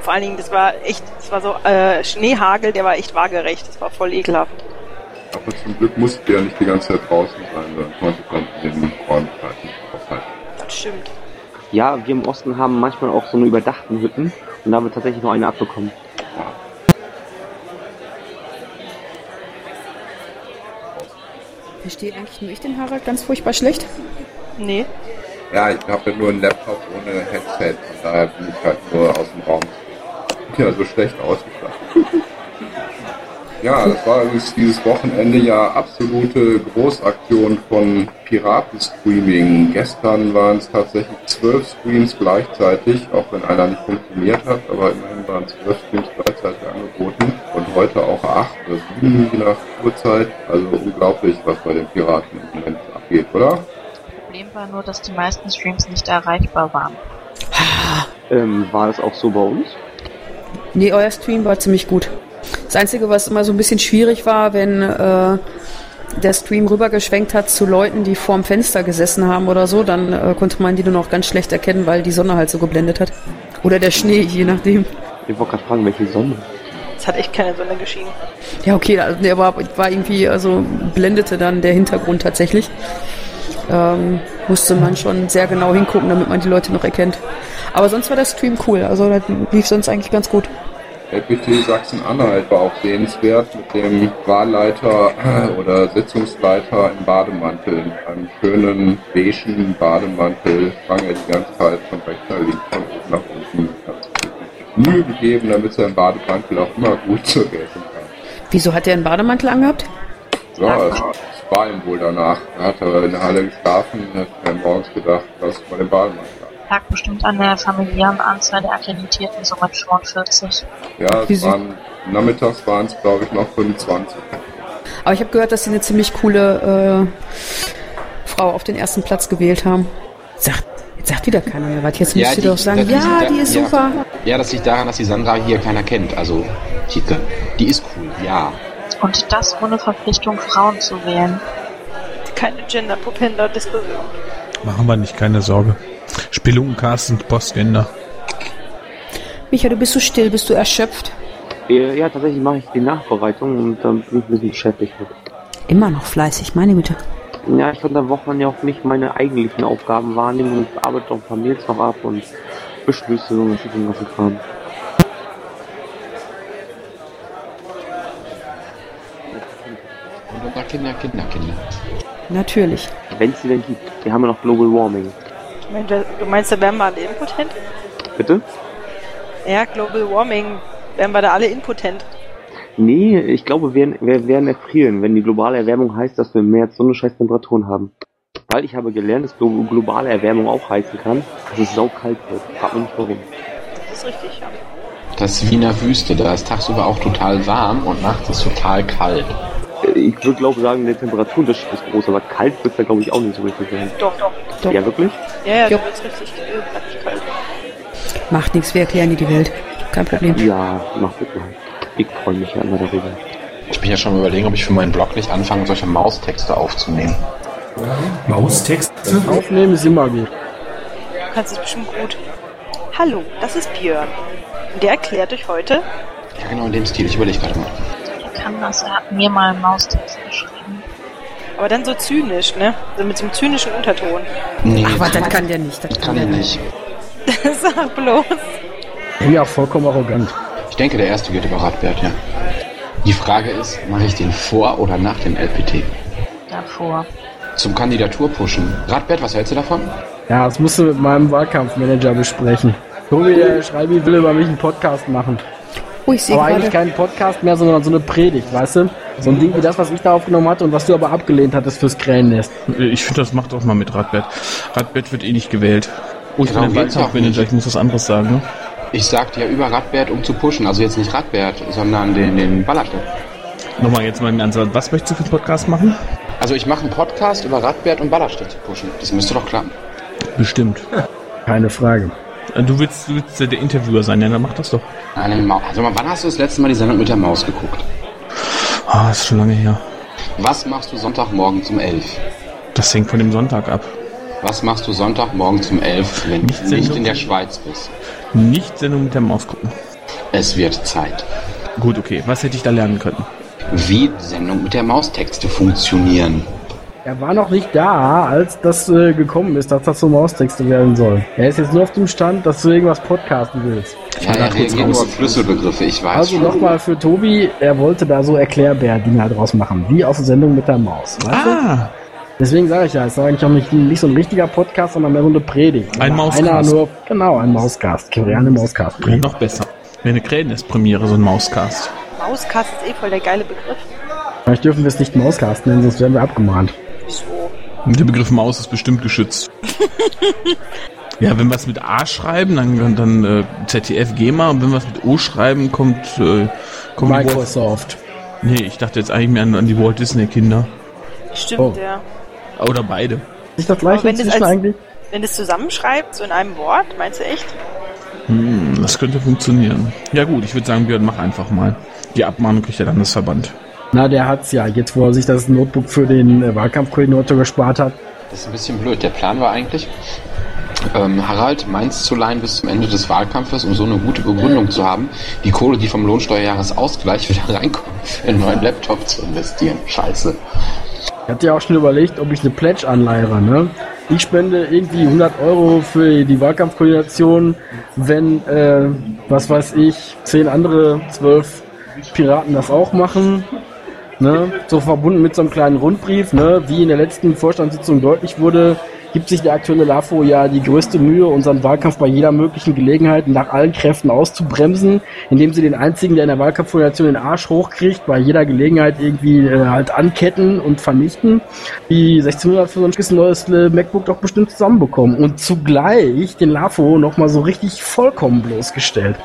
Vor allen Dingen, das war echt, das war so äh, Schneehagel, der war echt waagerecht. Das war voll ekelhaft. Aber zum Glück mussten wir ja nicht die ganze Zeit draußen sein, sondern konnte man in den Räumlichkeiten aufhalten. Das stimmt. Ja, wir im Osten haben manchmal auch so eine überdachten Hütten und da haben wir tatsächlich noch eine abbekommen. Verstehe eigentlich nur ich den Harald ganz furchtbar schlecht? Nee. Ja, ich habe ja nur einen Laptop ohne Headset, von daher bin ich halt nur aus dem Raum. Ja, so schlecht ausgestattet. Ja, das war übrigens dieses Wochenende ja absolute Großaktion von Piratenstreaming. Gestern waren es tatsächlich zwölf Streams gleichzeitig, auch wenn einer nicht funktioniert hat, aber immerhin waren zwölf Streams gleichzeitig angeboten und heute auch acht oder sieben je nach Uhrzeit. Also unglaublich, was bei den Piraten im Moment abgeht, oder? Problem war nur, dass die meisten Streams nicht erreichbar waren. Ähm, war das auch so bei uns? Nee, euer Stream war ziemlich gut. Das Einzige, was immer so ein bisschen schwierig war, wenn äh, der Stream rübergeschwenkt hat zu Leuten, die vorm Fenster gesessen haben oder so, dann äh, konnte man die nur noch ganz schlecht erkennen, weil die Sonne halt so geblendet hat. Oder der Schnee, je nachdem. Ich wollte gerade fragen, welche Sonne? Es hat echt keine Sonne geschienen. Ja, okay, also der war, war irgendwie, also blendete dann der Hintergrund tatsächlich. Ähm, musste man schon sehr genau hingucken, damit man die Leute noch erkennt. Aber sonst war der Stream cool, also das lief sonst eigentlich ganz gut. LPT Sachsen-Anhalt war auch sehenswert mit dem Wahlleiter oder Sitzungsleiter im Bademantel, in einem schönen beigen Bademantel, sprang er die ganze Zeit von rechts nach links, von oben nach unten. Mühe gegeben, damit sein Bademantel auch immer gut zur Geltung kam. Wieso hat er einen Bademantel angehabt? Ja, es war ihm wohl danach. Er hat aber in der Halle geschlafen und hat mir morgens gedacht, lass mal den Bademantel an. Lag bestimmt an der familiären Anzahl der Akkreditierten, so mit 45. Ja, es waren, nachmittags waren es glaube ich noch 25. Aber ich habe gehört, dass sie eine ziemlich coole äh, Frau auf den ersten Platz gewählt haben. Sagt, sagt wieder keiner mehr was. Jetzt müsst ihr doch sagen, das ja, liegt die ist ja, super. Ja, das liegt daran, dass die Sandra hier keiner kennt. Also, die, die ist cool, ja. Und das ohne Verpflichtung, Frauen zu wählen. Keine Gender-Propender-Diskussion. Machen wir nicht, keine Sorge. Spelunkencast sind Postgender. Micha, du bist so still, bist du erschöpft? Ja, ja tatsächlich mache ich die Nachbereitung und dann bin ich ein bisschen beschäftigt. Immer noch fleißig, meine Güte. Ja, ich konnte am Wochenende auch nicht meine eigentlichen Aufgaben wahrnehmen und arbeite auch ein paar Mails noch ab und Beschlüsse und was ich den ganzen Kram. Und unser Kinder, Kinder, Kinder. Natürlich. Wenn es sie denn gibt. Wir haben ja noch Global Warming. Ich Du meinst, da wären wir alle impotent? Bitte? Ja, Global Warming. Wären wir da alle impotent? Nee, ich glaube, wir, wir werden erfrieren, wenn die globale Erwärmung heißt, dass wir im März so eine scheiß Temperaturen haben. Weil ich habe gelernt, dass glo globale Erwärmung auch heißen kann, dass es saukalt wird. Frag mich nicht warum. Das ist richtig, ja. Das ist wie in der Wüste. Da ist tagsüber auch total warm und nachts ist total kalt. Äh, Ich würde glaube sagen, der Temperaturunterschied ist groß, aber kalt wird da glaube ich auch nicht so richtig sein. Doch, doch. Ja, wirklich? Ja, ja, da wird's richtig, äh, richtig kalt. Macht nichts, wir erklären dir die Welt. Kein Problem. Ja, mach bitte. Ich freue mich ja immer darüber. Ich bin ja schon überlegen, ob ich für meinen Blog nicht anfange, solche Maustexte aufzunehmen. Maustexte? Aufnehmen ist immer gut. Du kannst es bestimmt gut. Hallo, das ist Björn. Und der erklärt euch heute. Ja, genau in dem Stil. Ich überlege gerade mal. Er kann das, er hat mir mal einen Maustext geschrieben. Aber dann so zynisch, ne? So mit so einem zynischen Unterton. Nee, Ach, aber das kann der nicht. Das kann ich nicht. Sag bloß. Ja, vollkommen arrogant. Ich denke, der erste geht über Radbert, ja. Die Frage ist, mache ich den vor oder nach dem LPT? Davor. Zum Kandidaturpushen. Radbert, was hältst du davon? Ja, das musst du mit meinem Wahlkampfmanager besprechen. Tobi, der Schreibi will über mich einen Podcast machen. Oh, ich sehe Aber eigentlich keinen Podcast mehr, sondern so eine Predigt, weißt du? So ein Ding wie das, was ich da aufgenommen hatte und was du aber abgelehnt hattest fürs Krähennest. Ich finde, das macht auch mal mit Radbert. Radbert wird eh nicht gewählt. Oh, ich Genau, bin der Wahlkampfmanager, ich muss was anderes sagen. Ne? Ich sagte ja über Radbert, um zu pushen. Also jetzt nicht Radbert, sondern den, den Ballerstedt. Nochmal jetzt mal ein Ansatz. Was möchtest du für einen Podcast machen? Also ich mache einen Podcast über Radbert und Ballerstedt zu pushen. Das müsste doch klappen. Bestimmt. Keine Frage. Äh, Du willst, du willst der Interviewer sein, ja, dann mach das doch. Eine Maus. Also wann hast du das letzte Mal die Sendung mit der Maus geguckt? Ah, ist schon lange her. Was machst du Sonntagmorgen um 11? Das hängt von dem Sonntag ab. Was machst du Sonntagmorgen um 11, wenn Nicht du nicht Sendung. in der Schweiz bist? Nicht Sendung mit der Maus gucken. Es wird Zeit. Gut, okay. Was hätte ich da lernen können? Wie Sendung mit der Maustexte funktionieren. Er war noch nicht da, als das äh, gekommen ist, dass das so Maustexte werden soll. Er ist jetzt nur auf dem Stand, dass du irgendwas podcasten willst. Ja, er reagiert nur auf Schlüsselbegriffe, ich weiß Also nochmal für Tobi, er wollte da so Erklärbär-Dinger draus machen, wie aus der Sendung mit der Maus. Weißt du? Ah, Deswegen sage ich ja, es ist eigentlich auch nicht, nicht so ein richtiger Podcast, sondern mehr so eine Predigt. Ein Mauscast. Einer nur, genau, ein Mauscast. Eine Mauscast. ja, noch besser. Wäre eine Krähennest-Premiere, so ein Mauscast. Mauskast ist eh voll der geile Begriff. Vielleicht dürfen wir es nicht Mauscast nennen, sonst werden wir abgemahnt. Wieso? Der Begriff Maus ist bestimmt geschützt. ja, wenn wir es mit A schreiben, dann, dann äh, ZDF GEMA und wenn wir es mit O schreiben, kommt, äh, kommt Microsoft. Walt, nee, ich dachte jetzt eigentlich mehr an, an die Walt Disney Kinder. Stimmt, Oh. ja. Oder beide. Ist das gleiche wenn das inzwischen als- eigentlich? Wenn es zusammenschreibt, so in einem Wort, meinst du echt? Hm, das könnte funktionieren. Ja gut, ich würde sagen, Björn, mach einfach mal. Die Abmahnung kriegt der Landesverband. Na, der hat's ja. Jetzt, wo er sich das Notebook für den äh, Wahlkampfkoordinator gespart hat. Das ist ein bisschen blöd. Der Plan war eigentlich, ähm, Harald Mainz zu leihen bis zum Ende des Wahlkampfes, um so eine gute Begründung zu haben, die Kohle, die vom Lohnsteuerjahresausgleich wieder reinkommt, für einen neuen Laptop zu investieren. Scheiße. Ich hatte ja auch schon überlegt, ob ich eine Pledge anleiere, ne? Ich spende irgendwie 100 Euro für die Wahlkampfkoordination, wenn, äh, was weiß ich, zehn andere, zwölf Piraten das auch machen. Ne? So verbunden mit so einem kleinen Rundbrief, ne? wie in der letzten Vorstandssitzung deutlich wurde, gibt sich der aktuelle LAFO ja die größte Mühe, unseren Wahlkampf bei jeder möglichen Gelegenheit nach allen Kräften auszubremsen, indem sie den einzigen, der in der Wahlkampfkoordination den Arsch hochkriegt, bei jeder Gelegenheit irgendwie äh, halt anketten und vernichten. Die 1695 ist ein neues äh, MacBook doch bestimmt zusammenbekommen und zugleich den LAFO nochmal so richtig vollkommen bloßgestellt.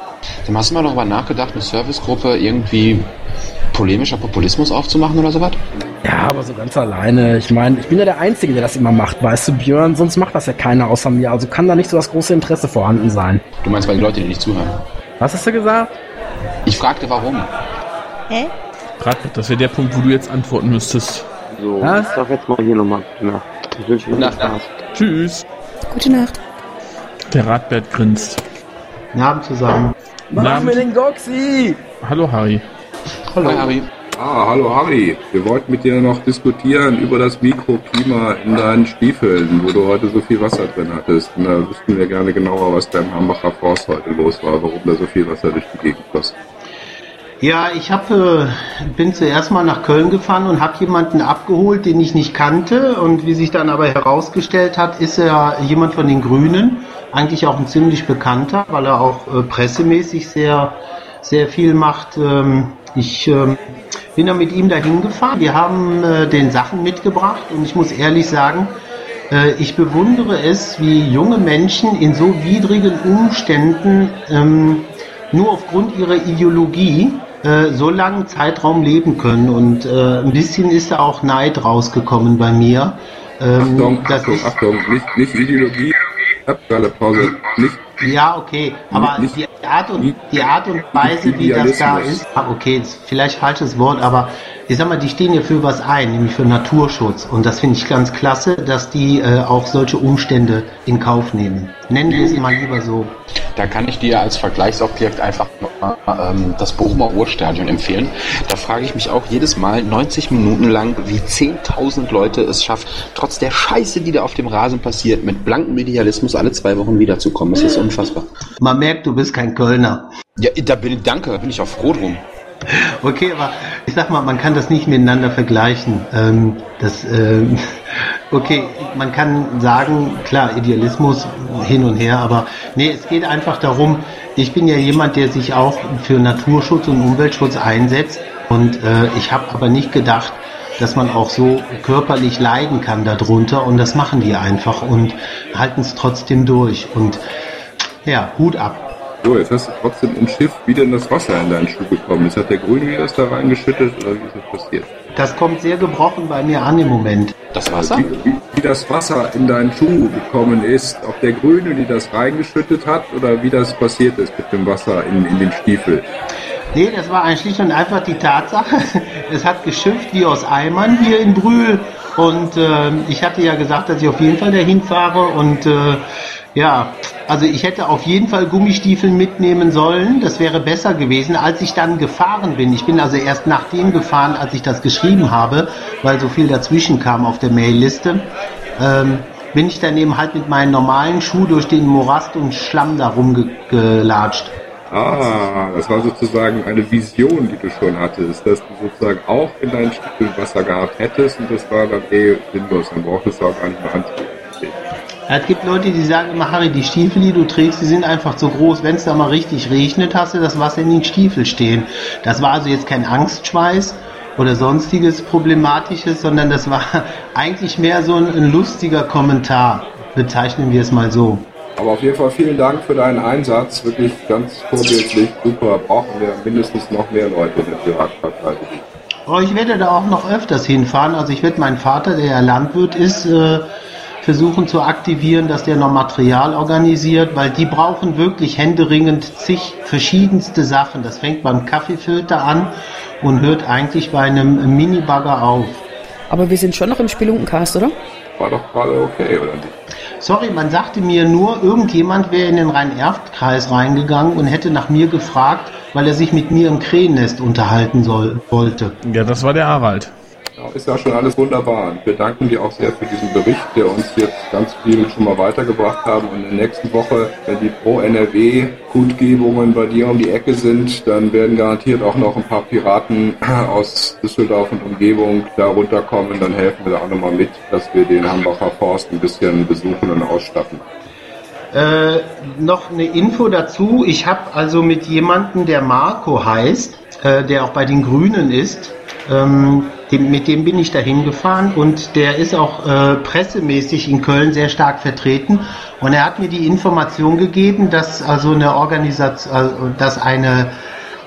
Dann hast du mal darüber nachgedacht, eine Servicegruppe irgendwie polemischer Populismus aufzumachen oder sowas? Ja, aber so ganz alleine. Ich meine, ich bin ja der Einzige, der das immer macht, weißt du, Björn, sonst macht das ja keiner außer mir. Also kann da nicht so das große Interesse vorhanden sein. Du meinst, weil die Leute dir nicht zuhören? Was hast du gesagt? Ich fragte, warum. Hä? Radbert, das wäre der Punkt, wo du jetzt antworten müsstest. So, Was? ich sag jetzt mal hier nochmal gute Nacht. Ich wünsche Ihnen Nacht, Spaß. Tschüss. Gute Nacht. Der Radbert grinst. Guten Abend zusammen. Mach mir den Goxi! Hallo Harry. Hallo. Hi, Harry. Ah, hallo Harry. Wir wollten mit dir noch diskutieren über das Mikroklima in deinen Stiefeln, wo du heute so viel Wasser drin hattest. Und da wüssten wir gerne genauer, was beim Hambacher Forst heute los war, warum da so viel Wasser durch die Gegend floss. Ja, ich hab, äh, bin zuerst mal nach Köln gefahren und habe jemanden abgeholt, den ich nicht kannte. Und wie sich dann aber herausgestellt hat, ist er jemand von den Grünen. Eigentlich auch ein ziemlich bekannter, weil er auch äh, pressemäßig sehr, sehr viel macht. Ähm, ich ähm, bin dann mit ihm dahin gefahren. Wir haben äh, den Sachen mitgebracht und ich muss ehrlich sagen, äh, ich bewundere es, wie junge Menschen in so widrigen Umständen ähm, nur aufgrund ihrer Ideologie äh, so langen Zeitraum leben können. Und äh, ein bisschen ist da auch Neid rausgekommen bei mir. Ähm, Achtung, Achtung, Achtung, nicht, nicht Ideologie, Abgalle Pause, nicht, Ja, okay, aber Nicht- die Art und die Art und Weise, wie das da ist, ah, okay, ist vielleicht falsches Wort, aber ich sag mal, die stehen ja für was ein, nämlich für Naturschutz. Und das finde ich ganz klasse, dass die äh, auch solche Umstände in Kauf nehmen. Nennen wir es mal lieber so. Da kann ich dir als Vergleichsobjekt einfach mal ähm, das Bochumer Ruhrstadion empfehlen. Da frage ich mich auch jedes Mal 90 Minuten lang, wie 10.000 Leute es schafft, trotz der Scheiße, die da auf dem Rasen passiert, mit blankem Idealismus alle zwei Wochen wiederzukommen. Das ist unfassbar. Man merkt, du bist kein Kölner. Ja, da bin ich, danke, da bin ich auch froh drum. Okay, aber ich sag mal, man kann das nicht miteinander vergleichen. Ähm, das, ähm, okay, man kann sagen, klar, Idealismus hin und her, aber nee, es geht einfach darum, ich bin ja jemand, der sich auch für Naturschutz und Umweltschutz einsetzt und äh, ich habe aber nicht gedacht, dass man auch so körperlich leiden kann darunter und das machen die einfach und halten es trotzdem durch und ja, Hut ab. So, jetzt hast du trotzdem im Schiff wieder das Wasser in deinen Schuh bekommen. Ist hat der Grüne wieder das da reingeschüttet oder wie ist das passiert? Das kommt sehr gebrochen bei mir an im Moment. Das Wasser? Wie, wie, wie das Wasser in deinen Schuh gekommen ist, ob der Grüne die das reingeschüttet hat oder wie das passiert ist mit dem Wasser in, in den Stiefel. Nee, das war eigentlich schlicht und einfach die Tatsache. Es hat geschimpft wie aus Eimern hier in Brühl. Und äh, ich hatte ja gesagt, dass ich auf jeden Fall dahin fahre. Und äh, ja, also ich hätte auf jeden Fall Gummistiefel mitnehmen sollen. Das wäre besser gewesen, als ich dann gefahren bin. Ich bin also erst nachdem gefahren, als ich das geschrieben habe, weil so viel dazwischen kam auf der Mailliste. Ähm, bin ich dann eben halt mit meinen normalen Schuh durch den Morast und Schlamm da rumgelatscht. Ah, das war sozusagen eine Vision, die du schon hattest, dass du sozusagen auch in deinen Stiefeln Wasser gehabt hättest und das war dann eh sinnlos, dann brauchtest du auch gar nicht mehr anziehen. Es gibt Leute, die sagen immer, Harry, die Stiefel, die du trägst, die sind einfach so groß. Wenn es da mal richtig regnet, hast du das Wasser in den Stiefel stehen. Das war also jetzt kein Angstschweiß oder sonstiges Problematisches, sondern das war eigentlich mehr so ein, lustiger Kommentar. Bezeichnen wir es mal so. Aber auf jeden Fall vielen Dank für deinen Einsatz, wirklich ganz vorbildlich, super, brauchen wir mindestens noch mehr Leute in der. Aber ich werde da auch noch öfters hinfahren. Also ich werde meinen Vater, der ja Landwirt ist, äh, versuchen zu aktivieren, dass der noch Material organisiert, weil die brauchen wirklich händeringend zig verschiedenste Sachen. Das fängt beim Kaffeefilter an und hört eigentlich bei einem Minibagger auf. Aber wir sind schon noch im Spelunkencast, oder? War doch gerade okay, oder nicht? Sorry, man sagte mir nur, irgendjemand wäre in den Rhein-Erft-Kreis reingegangen und hätte nach mir gefragt, weil er sich mit mir im Krähennest unterhalten soll, wollte. Ja, das war der Harald. Ist ja schon alles wunderbar. Und wir danken dir auch sehr für diesen Bericht, der uns jetzt ganz viel schon mal weitergebracht haben. Und in der nächsten Woche, wenn die Pro-NRW-Kundgebungen bei dir um die Ecke sind, dann werden garantiert auch noch ein paar Piraten aus Düsseldorf und Umgebung da runterkommen. Dann helfen wir da auch nochmal mit, dass wir den Hambacher Forst ein bisschen besuchen und ausstatten. Äh, noch eine Info dazu. Ich habe also mit jemandem, der Marco heißt, äh, der auch bei den Grünen ist, ähm, mit dem bin ich dahin gefahren und der ist auch äh, pressemäßig in Köln sehr stark vertreten. Und er hat mir die Information gegeben, dass also eine Organisation, also, dass eine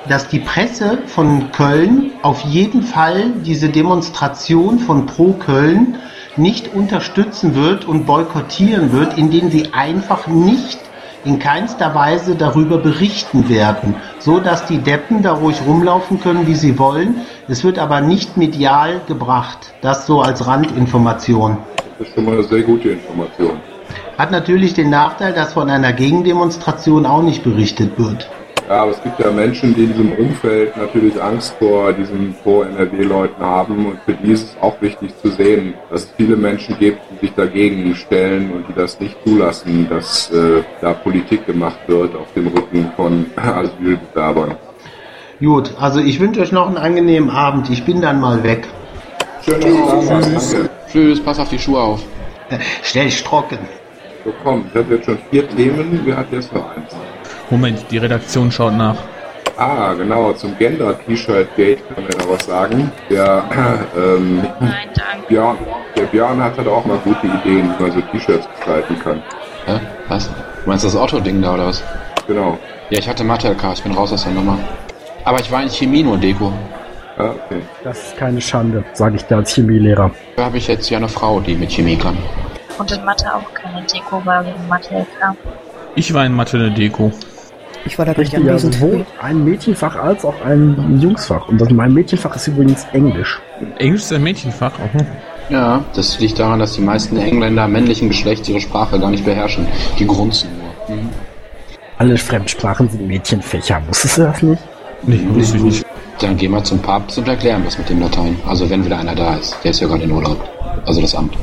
dass die Presse von Köln auf jeden Fall diese Demonstration von Pro Köln nicht unterstützen wird und boykottieren wird, indem sie einfach nicht in keinster Weise darüber berichten werden, so dass die Deppen da ruhig rumlaufen können, wie sie wollen. Es wird aber nicht medial gebracht. Das so als Randinformation. Das ist schon mal eine sehr gute Information. Hat natürlich den Nachteil, dass von einer Gegendemonstration auch nicht berichtet wird. Ja, aber es gibt ja Menschen, die in diesem Umfeld natürlich Angst vor diesen Pro-NRW-Leuten haben und für die ist es auch wichtig zu sehen, dass es viele Menschen gibt, die sich dagegen stellen und die das nicht zulassen, dass äh, da Politik gemacht wird auf dem Rücken von Asylbewerbern. Gut, also ich wünsche euch noch einen angenehmen Abend. Ich bin dann mal weg. Schön, dass du da warst. Danke. Tschüss, pass auf die Schuhe auf. Stell dich trocken. So komm, ich habe jetzt schon vier Themen, wir hatten jetzt noch eins. Moment, die Redaktion schaut nach. Ah, genau, zum Gender-T-Shirt-Gate kann man da was sagen. Der, ähm, Nein, danke. Björn, der Björn hat halt auch mal gute Ideen, wie man so T-Shirts gestalten kann. Hä? Was? Du meinst das Auto-Ding da oder was? Genau. Ja, ich hatte Mathe-LK, ich bin raus aus der Nummer. Aber ich war in Chemie nur Deko. Ah, okay. Das ist keine Schande, sage ich da als Chemielehrer. Da habe ich jetzt ja eine Frau, die mit Chemie kann. Und in Mathe auch keine Deko, weil wegen Mathe LK. Ich war in Mathe eine Deko. Ich war da gar nicht Richtig, also anwesend. sowohl ein Mädchenfach als auch ein Jungsfach. Und das, mein Mädchenfach ist übrigens Englisch. Englisch ist ein Mädchenfach. Mhm. Ja, das liegt daran, dass die meisten Engländer männlichen Geschlechts ihre Sprache gar nicht beherrschen. Die grunzen nur. Mhm. Alle Fremdsprachen sind Mädchenfächer. Wusstest du das nicht? Nee, wusste ich nicht. Dann gehen wir zum Papst und erklären was mit dem Latein. Also wenn wieder einer da ist. Der ist ja gerade in Urlaub. Also das Amt.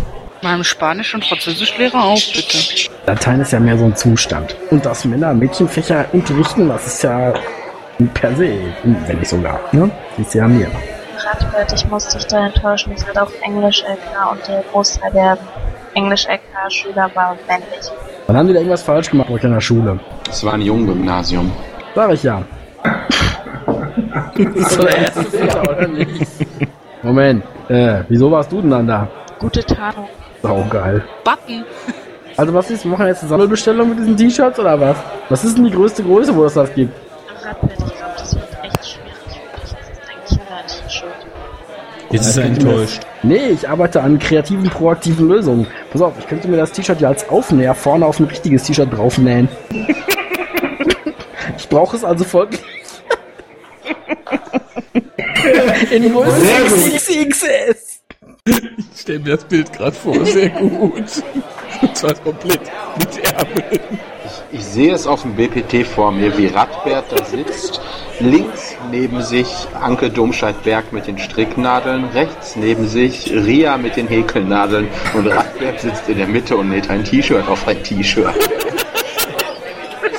Meinem Spanisch- und Französischlehrer auch, bitte. Latein ist ja mehr so ein Zustand. Und dass Männer Mädchenfächer unterrichten, das ist ja per se, wenn nicht sogar. Ne? Das ist ja mir. Radbert, ich muss dich da enttäuschen. Ich hatte auch Englisch-LK und der Großteil der Englisch-LK-Schüler war männlich. Dann haben die da irgendwas falsch gemacht bei euch in der Schule. Es war ein Junggymnasium. Sag ich ja. das ist so der erste Fehler, oder nicht? Moment, äh, wieso warst du denn dann da? Gute Tarnung. Sau geil. Button. Also was ist, wir machen jetzt eine Sammelbestellung mit diesen T-Shirts oder was? Was ist denn die größte Größe, wo es das gibt? Radbert, ich glaube, das wird echt schwierig für dich. Das ist ein Killer-T-Shirt. Jetzt ist er enttäuscht. Nee, ich arbeite an kreativen, proaktiven Lösungen. Pass auf, ich könnte mir das T-Shirt ja als Aufnäher vorne auf ein richtiges T-Shirt draufnähen. ich brauche es also folglich. In Größe XXS. Ich stell mir das Bild gerade vor. Sehr gut. Und zwar komplett mit Ärmeln. Ich sehe es auf dem BPT vor mir, wie Radbert da sitzt. Links neben sich Anke Domscheit-Berg mit den Stricknadeln, rechts neben sich Ria mit den Häkelnadeln und Radbert sitzt in der Mitte und näht ein T-Shirt auf ein T-Shirt.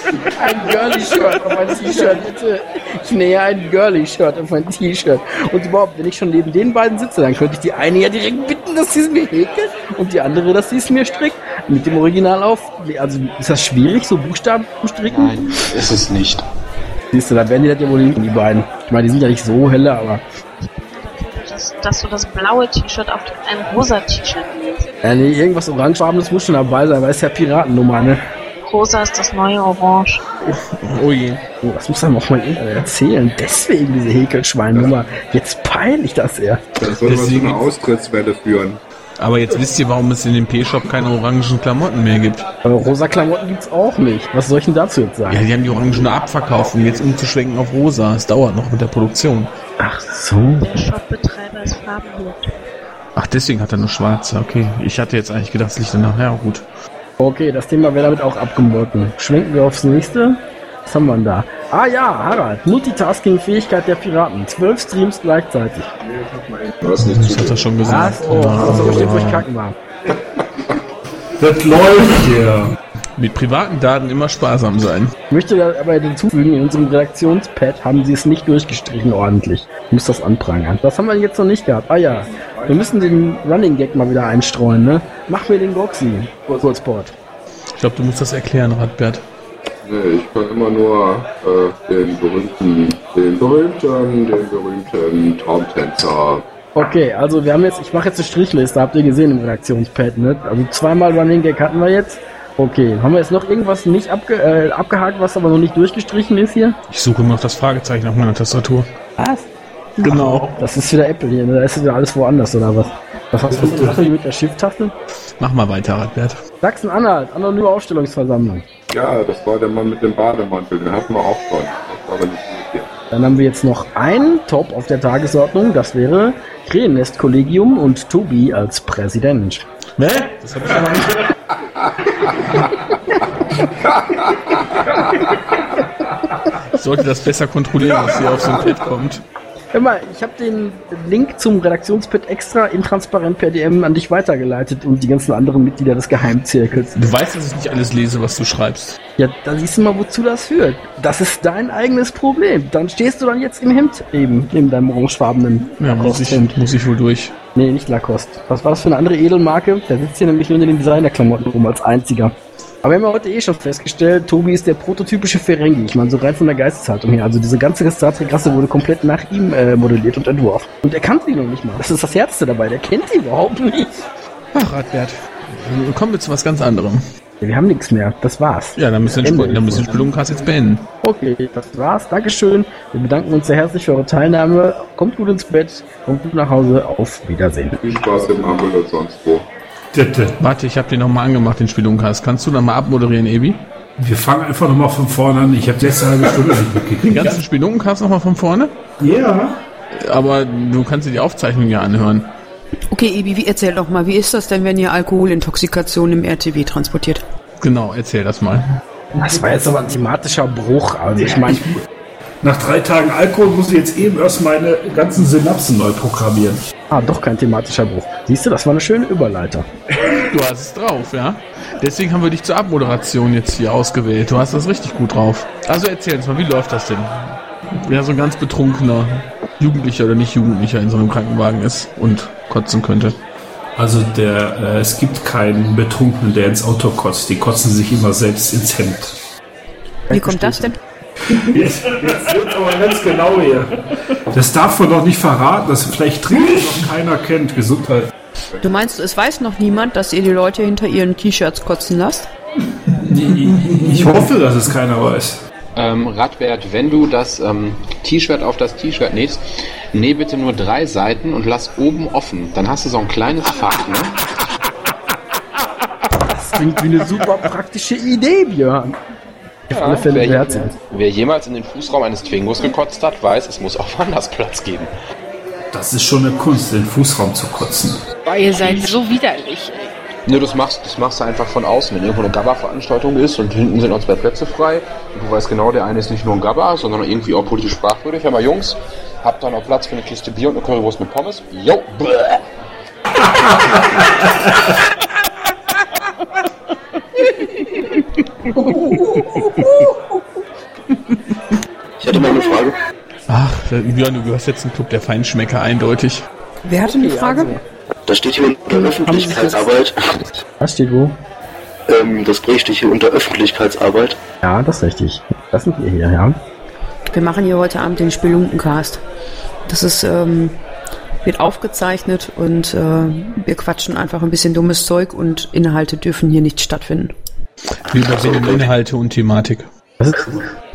Ein Girly-Shirt auf ein T-Shirt, bitte. Ich nähe ein Girly-Shirt auf ein T-Shirt. Und überhaupt, wenn ich schon neben den beiden sitze, dann könnte ich die eine ja direkt bitten, dass sie es mir häkelt und die andere, dass sie es mir strickt. Mit dem Original auf. Also ist das schwierig, so Buchstaben zu stricken? Nein, ist es nicht. Siehst du, da werden die das ja wohl hinten, die beiden. Ich meine, die sind ja nicht so helle, aber. Das, dass du das blaue T-Shirt auf ein rosa T-Shirt legst. Ja, nee, irgendwas Orangefarbenes muss schon dabei sein, weil es ja Piratennummer, ne? Rosa ist das neue Orange. Oh je. Oh, das muss er noch mal erzählen. Deswegen diese Häkelschweinnummer. Jetzt peile ich das eher. Das soll mal so eine Austrittswelle führen. Aber jetzt wisst ihr, warum es in dem P-Shop keine orangen Klamotten mehr gibt. Aber rosa Klamotten gibt's auch nicht. Was soll ich denn dazu jetzt sagen? Ja, die haben die Orangen abverkauft, um jetzt umzuschwenken auf rosa. Es dauert noch mit der Produktion. Ach so. Der Shopbetreiber ist farbenblind. Ach, deswegen hat er nur schwarze. Okay, ich hatte jetzt eigentlich gedacht, es liegt danach. Ja, gut. Okay, das Thema wäre damit auch abgemolken. Schwenken wir aufs nächste. Was haben wir denn da? Ah ja, Harald. Multitasking-Fähigkeit der Piraten. Zwölf Streams gleichzeitig. Was nicht Das hat er schon gesagt. Was? Oh, das aber steht, wo ich kacken war. Das läuft ja. Mit privaten Daten immer sparsam sein. Ich möchte da aber hinzufügen, in unserem Redaktionspad haben sie es nicht durchgestrichen ordentlich. Ich muss das anprangern. Was haben wir jetzt noch nicht gehabt? Ah ja, wir müssen den Running Gag mal wieder einstreuen, ne? Mach mir den Goxi. Kurzport. Ich glaube, du musst das erklären, Radbert. Nee, ich kann immer nur äh, den berühmten, den berühmten, den berühmten Traumtänzer. Okay, also wir haben jetzt, ich mache jetzt eine Strichliste, habt ihr gesehen im Redaktionspad, ne? Also zweimal Running Gag hatten wir jetzt. Okay, haben wir jetzt noch irgendwas nicht abge äh, abgehakt, was aber noch nicht durchgestrichen ist hier? Ich suche immer noch das Fragezeichen auf meiner Tastatur. Was? Genau. Das ist wieder Apple hier, ne? Da ist wieder alles woanders, oder was? Was hast du für mit der Shift-Taste? Mach mal weiter, Radbert. Sachsen-Anhalt, anonyme Aufstellungsversammlung. Ja, das war der Mann mit dem Bademantel, den hatten wir auch schon. Das war aber nicht hier. Dann haben wir jetzt noch einen Top auf der Tagesordnung, das wäre Krähennest-Kollegium und Tobi als Präsident. Ne? Das hab ich aber nicht. Ich sollte das besser kontrollieren, was hier auf so ein Pad kommt. Hör mal, ich habe den Link zum Redaktionspad extra intransparent per DM an dich weitergeleitet und die ganzen anderen Mitglieder des Geheimzirkels. Du weißt, dass ich nicht alles lese, was du schreibst. Ja, da siehst du mal, wozu das führt. Das ist dein eigenes Problem. Dann stehst du dann jetzt im Hemd eben, in deinem orangefarbenen Ja, muss ich, muss ich wohl durch. Nee, nicht Lacoste. Was war das für eine andere Edelmarke? Der sitzt hier nämlich nur in den Designerklamotten rum als einziger. Aber wir haben ja heute eh schon festgestellt, Tobi ist der prototypische Ferengi. Ich meine, so rein von der Geisteshaltung her. Also diese ganze Star Trek-Rasse wurde komplett nach ihm äh, modelliert und entworfen. Und er kannte sie noch nicht mal. Das ist das Herzste dabei. Der kennt sie überhaupt nicht. Ach, Radbert. Kommen wir zu was ganz anderem. Ja, wir haben nichts mehr. Das war's. Ja, dann müssen wir den, den Spelunkencast jetzt beenden. Okay, das war's. Dankeschön. Wir bedanken uns sehr herzlich für eure Teilnahme. Kommt gut ins Bett. Kommt gut nach Hause. Auf Wiedersehen. Viel Spaß im Ampel und sonst wo. Warte, ich habe den nochmal angemacht, den Spelunkast. Kannst du dann mal abmoderieren, Ebi? Wir fangen einfach nochmal von vorne an. Ich habe letzte halbe Stunde nicht Den mitgekriegt. ganzen Spelunkencast nochmal von vorne? Ja. Aber du kannst dir die Aufzeichnung ja anhören. Okay, Ebi, wie, erzähl doch mal, wie ist das denn, wenn ihr Alkoholintoxikation im RTW transportiert? Genau, erzähl das mal. Das war jetzt aber ein thematischer Bruch. Also ich meine, Nach drei Tagen Alkohol muss ich jetzt eben erst meine ganzen Synapsen neu programmieren. ah, doch kein thematischer Bruch. Siehst du, das war eine schöne Überleiter. Du hast es drauf, ja? Deswegen haben wir dich zur Abmoderation jetzt hier ausgewählt. Du hast das richtig gut drauf. Also erzähl uns mal, wie läuft das denn? Wer so ein ganz betrunkener Jugendlicher oder nicht Jugendlicher in so einem Krankenwagen ist und kotzen könnte. Also der, äh, es gibt keinen Betrunkenen, der ins Auto kotzt. Die kotzen sich immer selbst ins Hemd. Wie kommt das denn? Jetzt, jetzt wird aber ganz genau hier. Das darf man doch nicht verraten, dass vielleicht trinkt noch keiner kennt. Gesundheit. Du meinst, es weiß noch niemand, dass ihr die Leute hinter ihren T-Shirts kotzen lasst? Ich hoffe, dass es keiner weiß. Ähm, Radwert, wenn du das ähm, T-Shirt auf das T-Shirt nähst, näh bitte nur drei Seiten und lass oben offen. Dann hast du so ein kleines Fach, ne? Das klingt wie eine super praktische Idee, Björn. Auf alle Fälle wer, wert sind. wer jemals in den Fußraum eines Twingos gekotzt hat, weiß, es muss auch woanders Platz geben. Das ist schon eine Kunst, den Fußraum zu kotzen. Boah, ihr seid so widerlich. ey. Ne, das machst, das machst du einfach von außen. Wenn irgendwo eine Gabba-Veranstaltung ist und hinten sind noch zwei Plätze frei und du weißt genau, der eine ist nicht nur ein Gabba, sondern irgendwie auch politisch sprachwürdig. Hör mal, Jungs, habt da noch Platz für eine Kiste Bier und eine Currywurst mit Pommes? Jo, Ich hatte mal eine Frage. Ach, Björn, du gehörst jetzt zum Club der Feinschmecker eindeutig. Wer hatte eine Frage? Da steht hier unter Öffentlichkeitsarbeit. Was steht wo? Ähm, das Gespräch steht hier unter Öffentlichkeitsarbeit. Ja, das ist richtig. Das sind wir hier, ja. Wir machen hier heute Abend den Spelunkencast. Das ist, ähm, wird aufgezeichnet und äh, wir quatschen einfach ein bisschen dummes Zeug und Inhalte dürfen hier nicht stattfinden. Wir übersehen Inhalte und Thematik. Das ist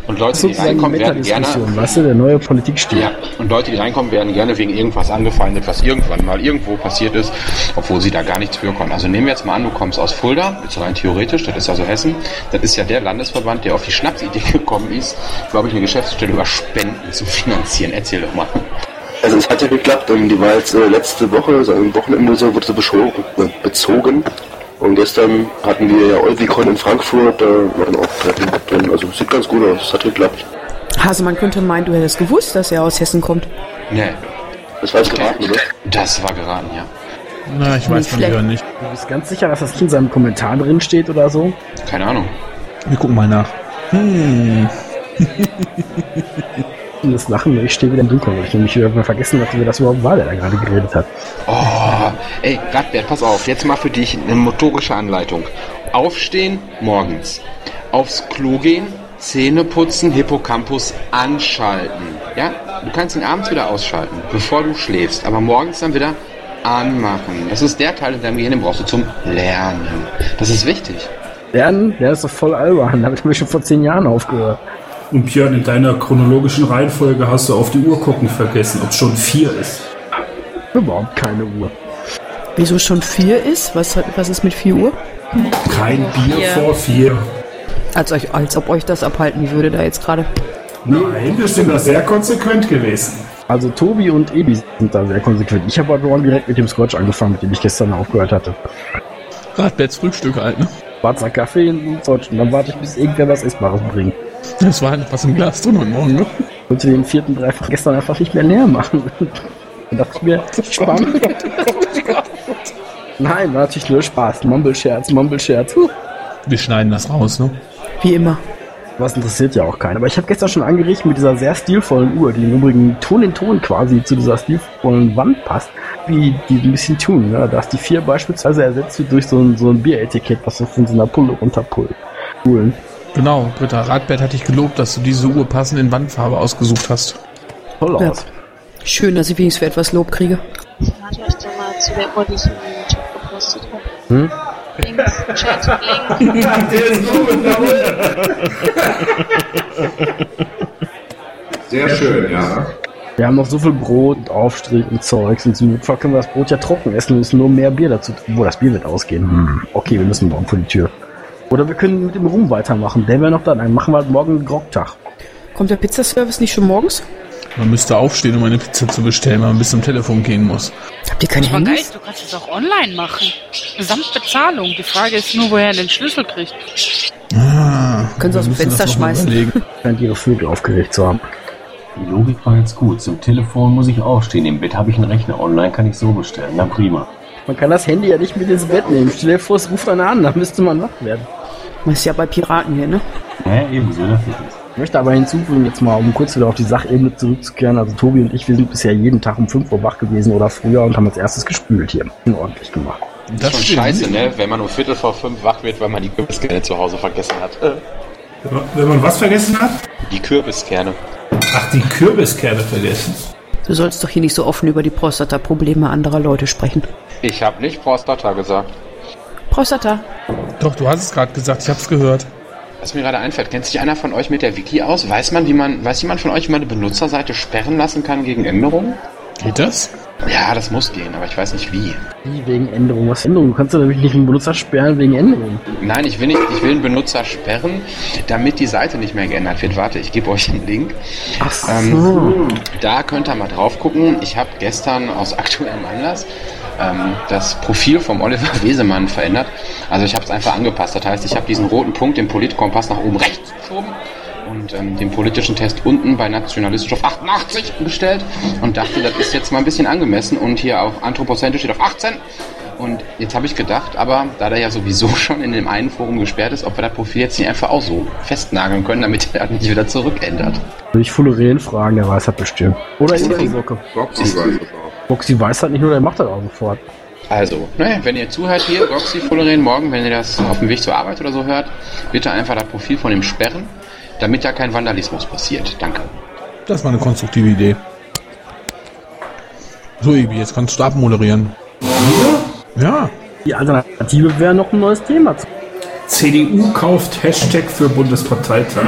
Und Leute, die reinkommen, werden gerne. Weißt du, der neue Politikstil. Ja, und Leute, die reinkommen, werden gerne wegen irgendwas angefeindet, was irgendwann mal irgendwo passiert ist, obwohl sie da gar nichts für konnten. Also nehmen wir jetzt mal an, du kommst aus Fulda, jetzt rein theoretisch, das ist also Hessen. Das ist ja der Landesverband, der auf die Schnapsidee gekommen ist, glaube ich, eine Geschäftsstelle über Spenden zu finanzieren. Erzähl doch mal. Also es hat ja geklappt. Die war jetzt äh, letzte Woche, also am Wochenende so, wurde äh, bezogen. Und gestern hatten wir ja Euvicon in Frankfurt, da waren auch Treffen drin. Also sieht ganz gut aus, es hat geklappt. Also man könnte meinen, du hättest gewusst, dass er aus Hessen kommt. Nee. Das war jetzt geraten, oder? Das war geraten, ja. Na, ich weiß von. Björn nicht. Du bist ganz sicher, dass das nicht in seinem Kommentar drin steht oder so? Keine Ahnung. Wir gucken mal nach. Hm. Und das Lachen, ich stehe wieder im Dunkeln, weil ich nämlich irgendwann vergessen hatte, wer das überhaupt war, der da gerade geredet hat. Oh, ey, Radbert, pass auf, jetzt mal für dich eine motorische Anleitung. Aufstehen morgens, aufs Klo gehen, Zähne putzen, Hippocampus anschalten. Ja, du kannst ihn abends wieder ausschalten, bevor du schläfst, aber morgens dann wieder anmachen. Das ist der Teil in deinem Gehirn, den brauchst du zum Lernen. Das ist wichtig. Lernen, der ist doch voll albern, damit habe ich schon vor zehn Jahren aufgehört. Und Björn, in deiner chronologischen Reihenfolge hast du auf die Uhr gucken vergessen, ob schon vier ist. Überhaupt keine Uhr. Wieso schon vier ist? Was, was ist mit 4 Uhr? Kein Bier vier. vor vier. Als, euch, als ob euch das abhalten würde da jetzt gerade. Nein, wir sind da sehr konsequent gewesen. Also Tobi und Ebi sind da sehr konsequent. Ich habe Morgen direkt mit dem Scotch angefangen, mit dem ich gestern aufgehört hatte. Radberts Frühstück halt, ne? Schwarzer Kaffee und Scotch. Und dann warte ich, bis irgendwer was Essbares bringt. Das war einfach was im Glas drin heute Morgen, ne? Ich wollte den vierten Dreifach gestern einfach nicht mehr leer machen. Dann dachte ich mir, Spaß. Nein, war natürlich nur Spaß. Mumble-Scherz, Mumble-Scherz. Huh. Wir schneiden das raus, ne? Wie immer. Was interessiert ja auch keinen. Aber ich habe gestern schon angerichtet mit dieser sehr stilvollen Uhr, die im Übrigen Ton in Ton quasi zu dieser stilvollen Wand passt, wie die ein bisschen tun. Ne? Da ist die 4 beispielsweise ersetzt wird durch so ein, so ein Bieretikett, was wir von so einer Pulle runterpullen. Genau, Britta, Radbert hat dich gelobt, dass du diese Uhr passend in Wandfarbe ausgesucht hast. Toll Ja. aus. Schön, dass ich wenigstens für etwas Lob kriege. Ich rate euch da mal zu der Uhr, die ich in den Chat gepostet habe. Hm? Links, Chat, links. Sehr schön, ja. Wir haben noch so viel Brot und Aufstrich und Zeugs und zum Notfall können wir das Brot ja trocken essen und müssen nur mehr Bier dazu. Wo das Bier wird ausgehen. Hm. Okay, wir müssen morgen vor die Tür. Oder wir können mit dem Rum weitermachen. Der wäre noch da. Dann machen wir halt morgen einen Grogtag. Kommt der Pizzaservice nicht schon morgens? Man müsste aufstehen, um eine Pizza zu bestellen, weil man bis zum Telefon gehen muss. Habt ihr keine geil, Handys? du kannst es auch online machen. Samt Bezahlung. Die Frage ist nur, woher er den Schlüssel kriegt. Ah, Können Sie aus dem Fenster das schmeißen. Scheint ihre Vögel aufgeregt zu haben. Die Logik war jetzt gut. Zum Telefon muss ich aufstehen. Im Bett habe ich einen Rechner. Online kann ich so bestellen. Na prima. Man kann das Handy ja nicht mit ins Bett nehmen. Stell dir vor, es ruft einer an, da müsste man wach werden. Man ist ja bei Piraten hier, ne? Ja, ebenso. Das ist es. Ich möchte aber hinzufügen, jetzt mal, um kurz wieder auf die Sachebene zurückzukehren. Also Tobi und ich, wir sind bisher jeden Tag um 5 Uhr wach gewesen oder früher und haben als erstes gespült hier. Ordentlich gemacht. Das ist schon scheiße, ne? Wenn man um Viertel vor fünf wach wird, weil man die Kürbiskerne zu Hause vergessen hat. Wenn man was vergessen hat? Die Kürbiskerne. Ach, die Kürbiskerne vergessen. Du sollst doch hier nicht so offen über die Prostata-Probleme anderer Leute sprechen. Ich habe nicht Prostata gesagt. Prostata. Doch, du hast es gerade gesagt, ich hab's gehört. Was mir gerade einfällt, kennt sich einer von euch mit der Wiki aus? Weiß man, wie man, weiß jemand von euch, wie man eine Benutzerseite sperren lassen kann gegen Änderungen? Geht das? Ja, das muss gehen, aber ich weiß nicht wie. Wie wegen Änderung? Was Änderung? Du kannst ja nämlich nicht einen Benutzer sperren wegen Änderung. Nein, ich will nicht, ich will einen Benutzer sperren, damit die Seite nicht mehr geändert wird. Warte, ich gebe euch einen Link. Ach so. Ähm, da könnt ihr mal drauf gucken. Ich habe gestern aus aktuellem Anlass ähm, das Profil vom Oliver Wesemann verändert. Also ich habe es einfach angepasst. Das heißt, ich habe diesen roten Punkt, den Politkompass nach oben rechts geschoben und ähm, den politischen Test unten bei nationalistisch auf 88 gestellt und dachte, das ist jetzt mal ein bisschen angemessen und hier auf Anthropozentri steht auf 18. Und jetzt habe ich gedacht, aber da der ja sowieso schon in dem einen Forum gesperrt ist, ob wir das Profil jetzt nicht einfach auch so festnageln können, damit er nicht wieder zurückändert. Würde ich Fullereen fragen, der weiß das bestimmt. Oder Socke. Roxy weiß es auch. Roxy weiß das nicht nur, der macht das auch sofort. Also, ne, wenn ihr zuhört hier, Roxy Fullerin, morgen, wenn ihr das auf dem Weg zur Arbeit oder so hört, bitte einfach das Profil von ihm sperren, damit da kein Vandalismus passiert. Danke. Das war eine konstruktive Idee. So, Ibi, jetzt kannst du abmoderieren. Ja. Die Alternative wäre noch ein neues Thema. zu- CDU kauft Hashtag für Bundesparteitag.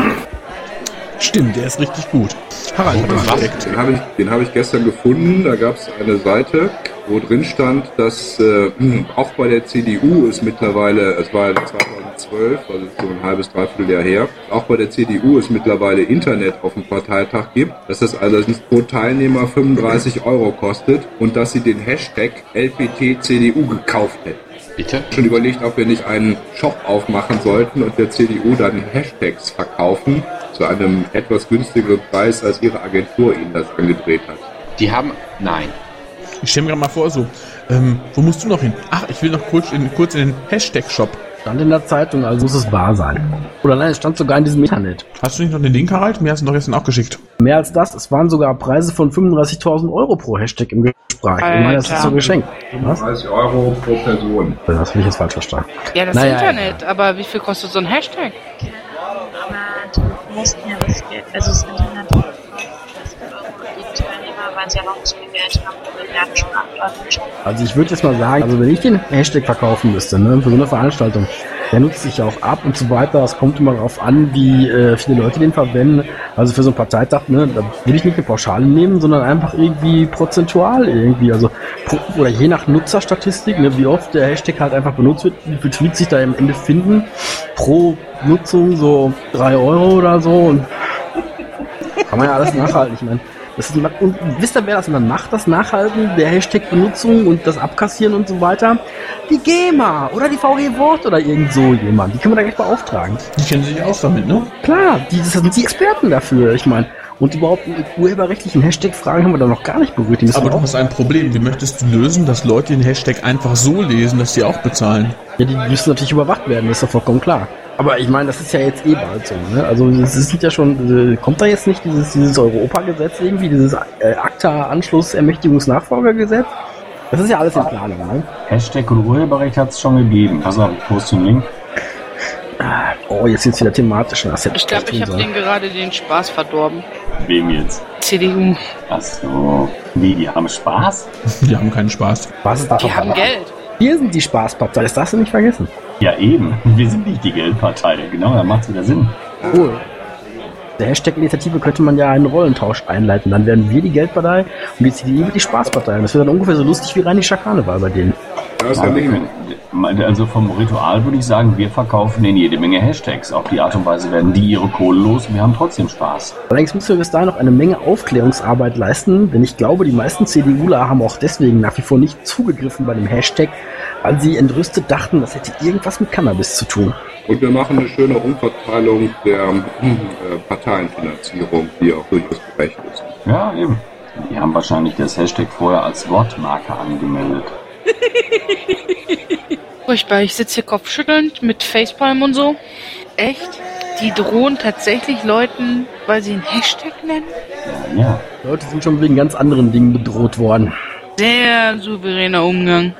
Stimmt, der ist richtig gut. Harald hat das entdeckt. Den habe ich, den habe ich gestern gefunden. Da gab es eine Seite, wo drin stand, dass äh, auch bei der CDU ist mittlerweile, es war 2012, also so ein halbes, dreiviertel Jahr her, auch bei der CDU es mittlerweile Internet auf dem Parteitag gibt, dass das allerdings pro Teilnehmer 35 Euro kostet und dass sie den Hashtag LPT CDU gekauft hätten. Bitte? Schon überlegt, ob wir nicht einen Shop aufmachen sollten und der CDU dann Hashtags verkaufen zu einem etwas günstigeren Preis, als ihre Agentur ihnen das angedreht hat. Die haben. Nein. Ich stelle mir gerade mal vor, so, ähm, wo musst du noch hin? Ach, ich will noch kurz in, kurz in den Hashtag-Shop. Stand in der Zeitung, also muss es wahr sein. Oder nein, es stand sogar in diesem Internet. Hast du nicht noch den Link, Harald? Mir hast du doch gestern auch geschickt. Mehr als das, es waren sogar Preise von 35.000 Euro pro Hashtag im Gespräch. Ich meine, das ist so geschenkt. Was? 30 Euro pro Person. Das habe ich jetzt falsch verstanden. Ja, das Naja, Internet. Aber wie viel kostet so ein Hashtag? Aber die mussten ja das Geld, also das Internet verkaufen, das Euro die Sie ja noch nicht Geld haben, wir werden schon abläufen. Also ich würde jetzt mal sagen, also wenn ich den Hashtag verkaufen müsste, ne, für so eine Veranstaltung, der nutzt sich ja auch ab und so weiter. Es kommt immer darauf an, wie äh, viele Leute den verwenden. Also für so ein Parteitag, ne, da will ich nicht eine Pauschale nehmen, sondern einfach irgendwie prozentual irgendwie. Also pro, oder je nach Nutzerstatistik, ne, wie oft der Hashtag halt einfach benutzt wird, wie viele Tweets sich da im Ende finden. Pro Nutzung so drei Euro oder so und kann man ja alles nachhalten. Ich meine, das ist, und wisst ihr, wer das dann macht, das Nachhalten der Hashtag-Benutzung und das Abkassieren und so weiter? Die GEMA oder die VG Wort oder irgend so jemand. Die können wir da gleich beauftragen. Die kennen sich aus damit, ne? Klar, die, das sind die Experten dafür. Ich meine, und überhaupt mit urheberrechtlichen Hashtag-Fragen haben wir da noch gar nicht berührt. Aber du auch- hast ein Problem. Wie möchtest du lösen, dass Leute den Hashtag einfach so lesen, dass sie auch bezahlen? Ja, die müssen natürlich überwacht werden, das ist ja vollkommen klar. Aber ich meine, das ist ja jetzt eh bald so. Ne? Also es sind ja schon, äh, kommt da jetzt nicht dieses, dieses Europagesetz irgendwie, dieses äh, ACTA-Anschluss-Ermächtigungsnachfolgergesetz? Das ist ja alles in Planung. Ne? Hashtag und Urheberrecht hat es schon gegeben. Pass auf, ich poste einen Link. Ah, Oh, jetzt jetzt wieder thematisch. Ich glaube, ich habe denen gerade den Spaß verdorben. Wem jetzt? CDU. Ach so. Wie, die haben Spaß? Die haben keinen Spaß. Was ist da Die haben Geld. Wir sind die Spaßpartei, das darfst du nicht vergessen. Ja, eben. Wir sind nicht die Geldpartei. Genau, da macht wieder Sinn. Oh. Der Hashtag-Initiative könnte man ja einen Rollentausch einleiten. Dann werden wir die Geldpartei und die CDU wird die Spaßpartei. Und das wäre dann ungefähr so lustig wie Reini Schakane war bei denen. Das ja Aber wir, Ding. können, Also vom Ritual würde ich sagen, wir verkaufen denen jede Menge Hashtags. Auf die Art und Weise werden die ihre Kohle los und wir haben trotzdem Spaß. Allerdings müssen wir bis dahin noch eine Menge Aufklärungsarbeit leisten, denn ich glaube, die meisten CDUler haben auch deswegen nach wie vor nicht zugegriffen bei dem Hashtag, weil sie entrüstet dachten, das hätte irgendwas mit Cannabis zu tun. Und wir machen eine schöne Umverteilung der äh, Parteienfinanzierung, die auch durchaus gerecht ist. Ja, eben. Die haben wahrscheinlich das Hashtag vorher als Wortmarke angemeldet. Furchtbar, ich sitze hier kopfschüttelnd mit Facepalm und so. Echt? Die drohen tatsächlich Leuten, weil sie einen Hashtag nennen? Ja, ja. Leute sind schon wegen ganz anderen Dingen bedroht worden. Sehr souveräner Umgang.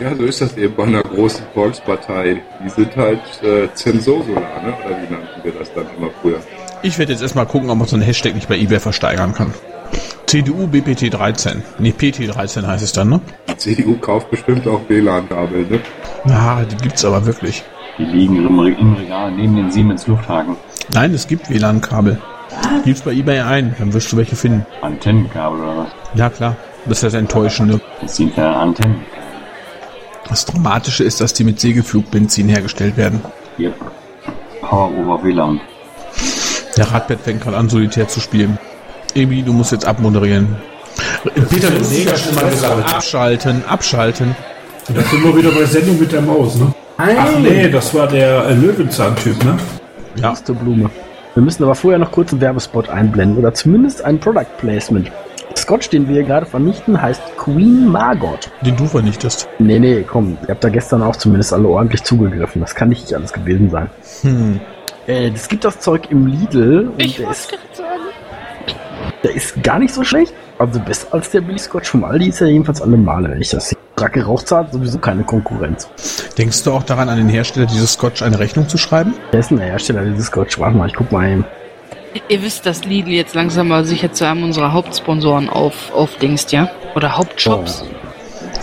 Ja, so ist das eben bei einer großen Volkspartei. Die sind halt äh, Zensursolar, ne? oder wie nannten wir das dann immer früher? Ich werde jetzt erstmal gucken, ob man so einen Hashtag nicht bei eBay versteigern kann. CDU BPT 13. Nee, PT 13 heißt es dann, ne? Die CDU kauft bestimmt auch WLAN-Kabel, ne? Ja, die gibt's aber wirklich. Die liegen im, im Regal neben den Siemens Lufthaken. Nein, es gibt WLAN-Kabel. Gib's bei eBay ein, dann wirst du welche finden. Antennenkabel oder was? Ja, klar. Das ist das Enttäuschende. Das sind ja Antennen. Das Dramatische ist, dass die mit Segelflugbenzin hergestellt werden. Yep. Power over WLAN. Der Radbett fängt gerade an, solitär zu spielen. Ebi, du musst jetzt abmoderieren. Peter, du musst das mal gesagt. Abschalten, abschalten. Und da sind wir wieder bei Sendung mit der Maus, ne? Ach nee, das war der äh, Löwenzahn-Typ, ne? Ja. Blume. Wir müssen aber vorher noch kurz einen Werbespot einblenden oder zumindest ein Product Placement. Scotch, den wir hier gerade vernichten, heißt Queen Margot. Den du vernichtest. Nee, nee, komm, ihr habt da gestern auch zumindest alle ordentlich zugegriffen. Das kann nicht alles gewesen sein. Hm. Äh, das gibt das Zeug im Lidl. Und Ich der wollte ist, gerade sagen. Der ist gar nicht so schlecht. Also besser als der Billy Scotch vom Aldi ist er jedenfalls alle Male, wenn ich das sehe. Dracke Rauchzart sowieso keine Konkurrenz. Denkst du auch daran, an den Hersteller dieses Scotch eine Rechnung zu schreiben? Wer ist denn der Hersteller dieses Scotch? Warte mal, ich guck mal eben. Ihr wisst, dass Lidl jetzt langsam mal sicher zu einem unserer Hauptsponsoren auf, aufdingst, ja? Oder Hauptshops.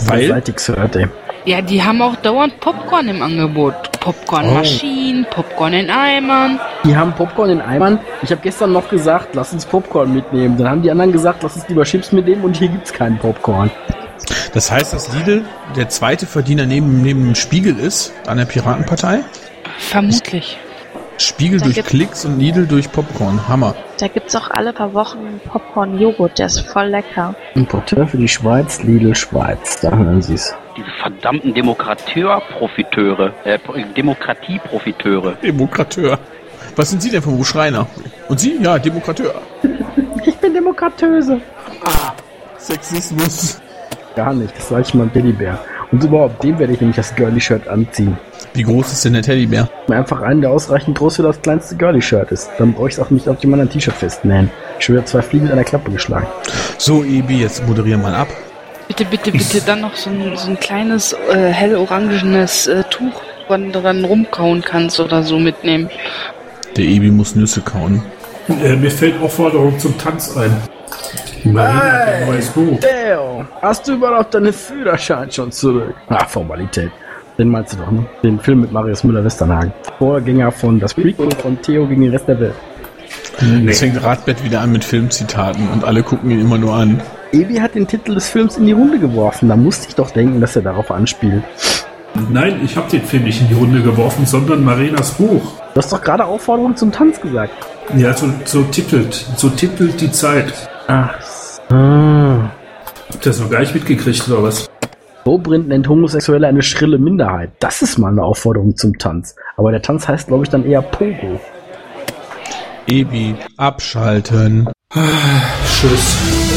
Weil? Seit hört, ey. Ja, die haben auch dauernd Popcorn im Angebot. Popcornmaschinen, Popcorn in Eimern. Die haben Popcorn in Eimern. Ich habe gestern noch gesagt, lass uns Popcorn mitnehmen. Dann haben die anderen gesagt, lass uns lieber Chips mitnehmen und hier gibt's keinen Popcorn. Das heißt, dass Lidl der zweite Verdiener neben, neben dem Spiegel ist an der Piratenpartei? Vermutlich. Spiegel Da durch gibt- Klicks und Lidl durch Popcorn. Hammer. Da gibt's auch alle paar Wochen Popcorn-Joghurt, der ist voll lecker. Importeur für die Schweiz, Lidl Schweiz. Da hören Sie's. Diese verdammten Demokrateur-Profiteure, äh, Pro- Demokratie-Profiteure. Demokrateur. Was sind Sie denn vom Schreiner? Und Sie? Ja, Demokrateur. Ich bin Demokratöse. Sexismus. Gar nicht, das sage ich mal ein Teddybär. Und überhaupt, dem werde ich nämlich das Girly-Shirt anziehen. Wie groß ist denn der Teddybär? Einfach einen, der ausreichend groß für das kleinste Girly-Shirt ist. Dann brauche ich es auch nicht auf dem anderen T-Shirt festnähen. Ich habe zwei Fliegen mit einer Klappe geschlagen. So, Ebi, jetzt moderier mal ab. Bitte, bitte, bitte dann noch so ein, so ein kleines äh, hellorangenes äh, Tuch, wo du dran rumkauen kannst oder so mitnehmen. Der Ebi muss Nüsse kauen. Äh, mir fällt Aufforderung zum Tanz ein. Ein neues Buch. Deo, hast du überhaupt deinen Führerschein schon zurück? Ah, Formalität. Den meinst du doch, ne? Den Film mit Marius Müller-Westernhagen. Vorgänger von Das Prequel von Theo gegen den Rest der Welt. Jetzt fängt Radbett wieder an mit Filmzitaten und alle gucken ihn immer nur an. Ebi hat den Titel des Films in die Runde geworfen. Da musste ich doch denken, dass er darauf anspielt. Nein, ich habe den Film nicht in die Runde geworfen, sondern Marinas Buch. Du hast doch gerade Aufforderung zum Tanz gesagt. Ja, so, so titelt. So titelt die Zeit. Ach so. Habt ihr das noch gar nicht mitgekriegt, oder was? Dobrindt nennt Homosexuelle eine schrille Minderheit. Das ist mal eine Aufforderung zum Tanz. Aber der Tanz heißt, glaube ich, dann eher Pogo. Ebi, abschalten. Tschüss.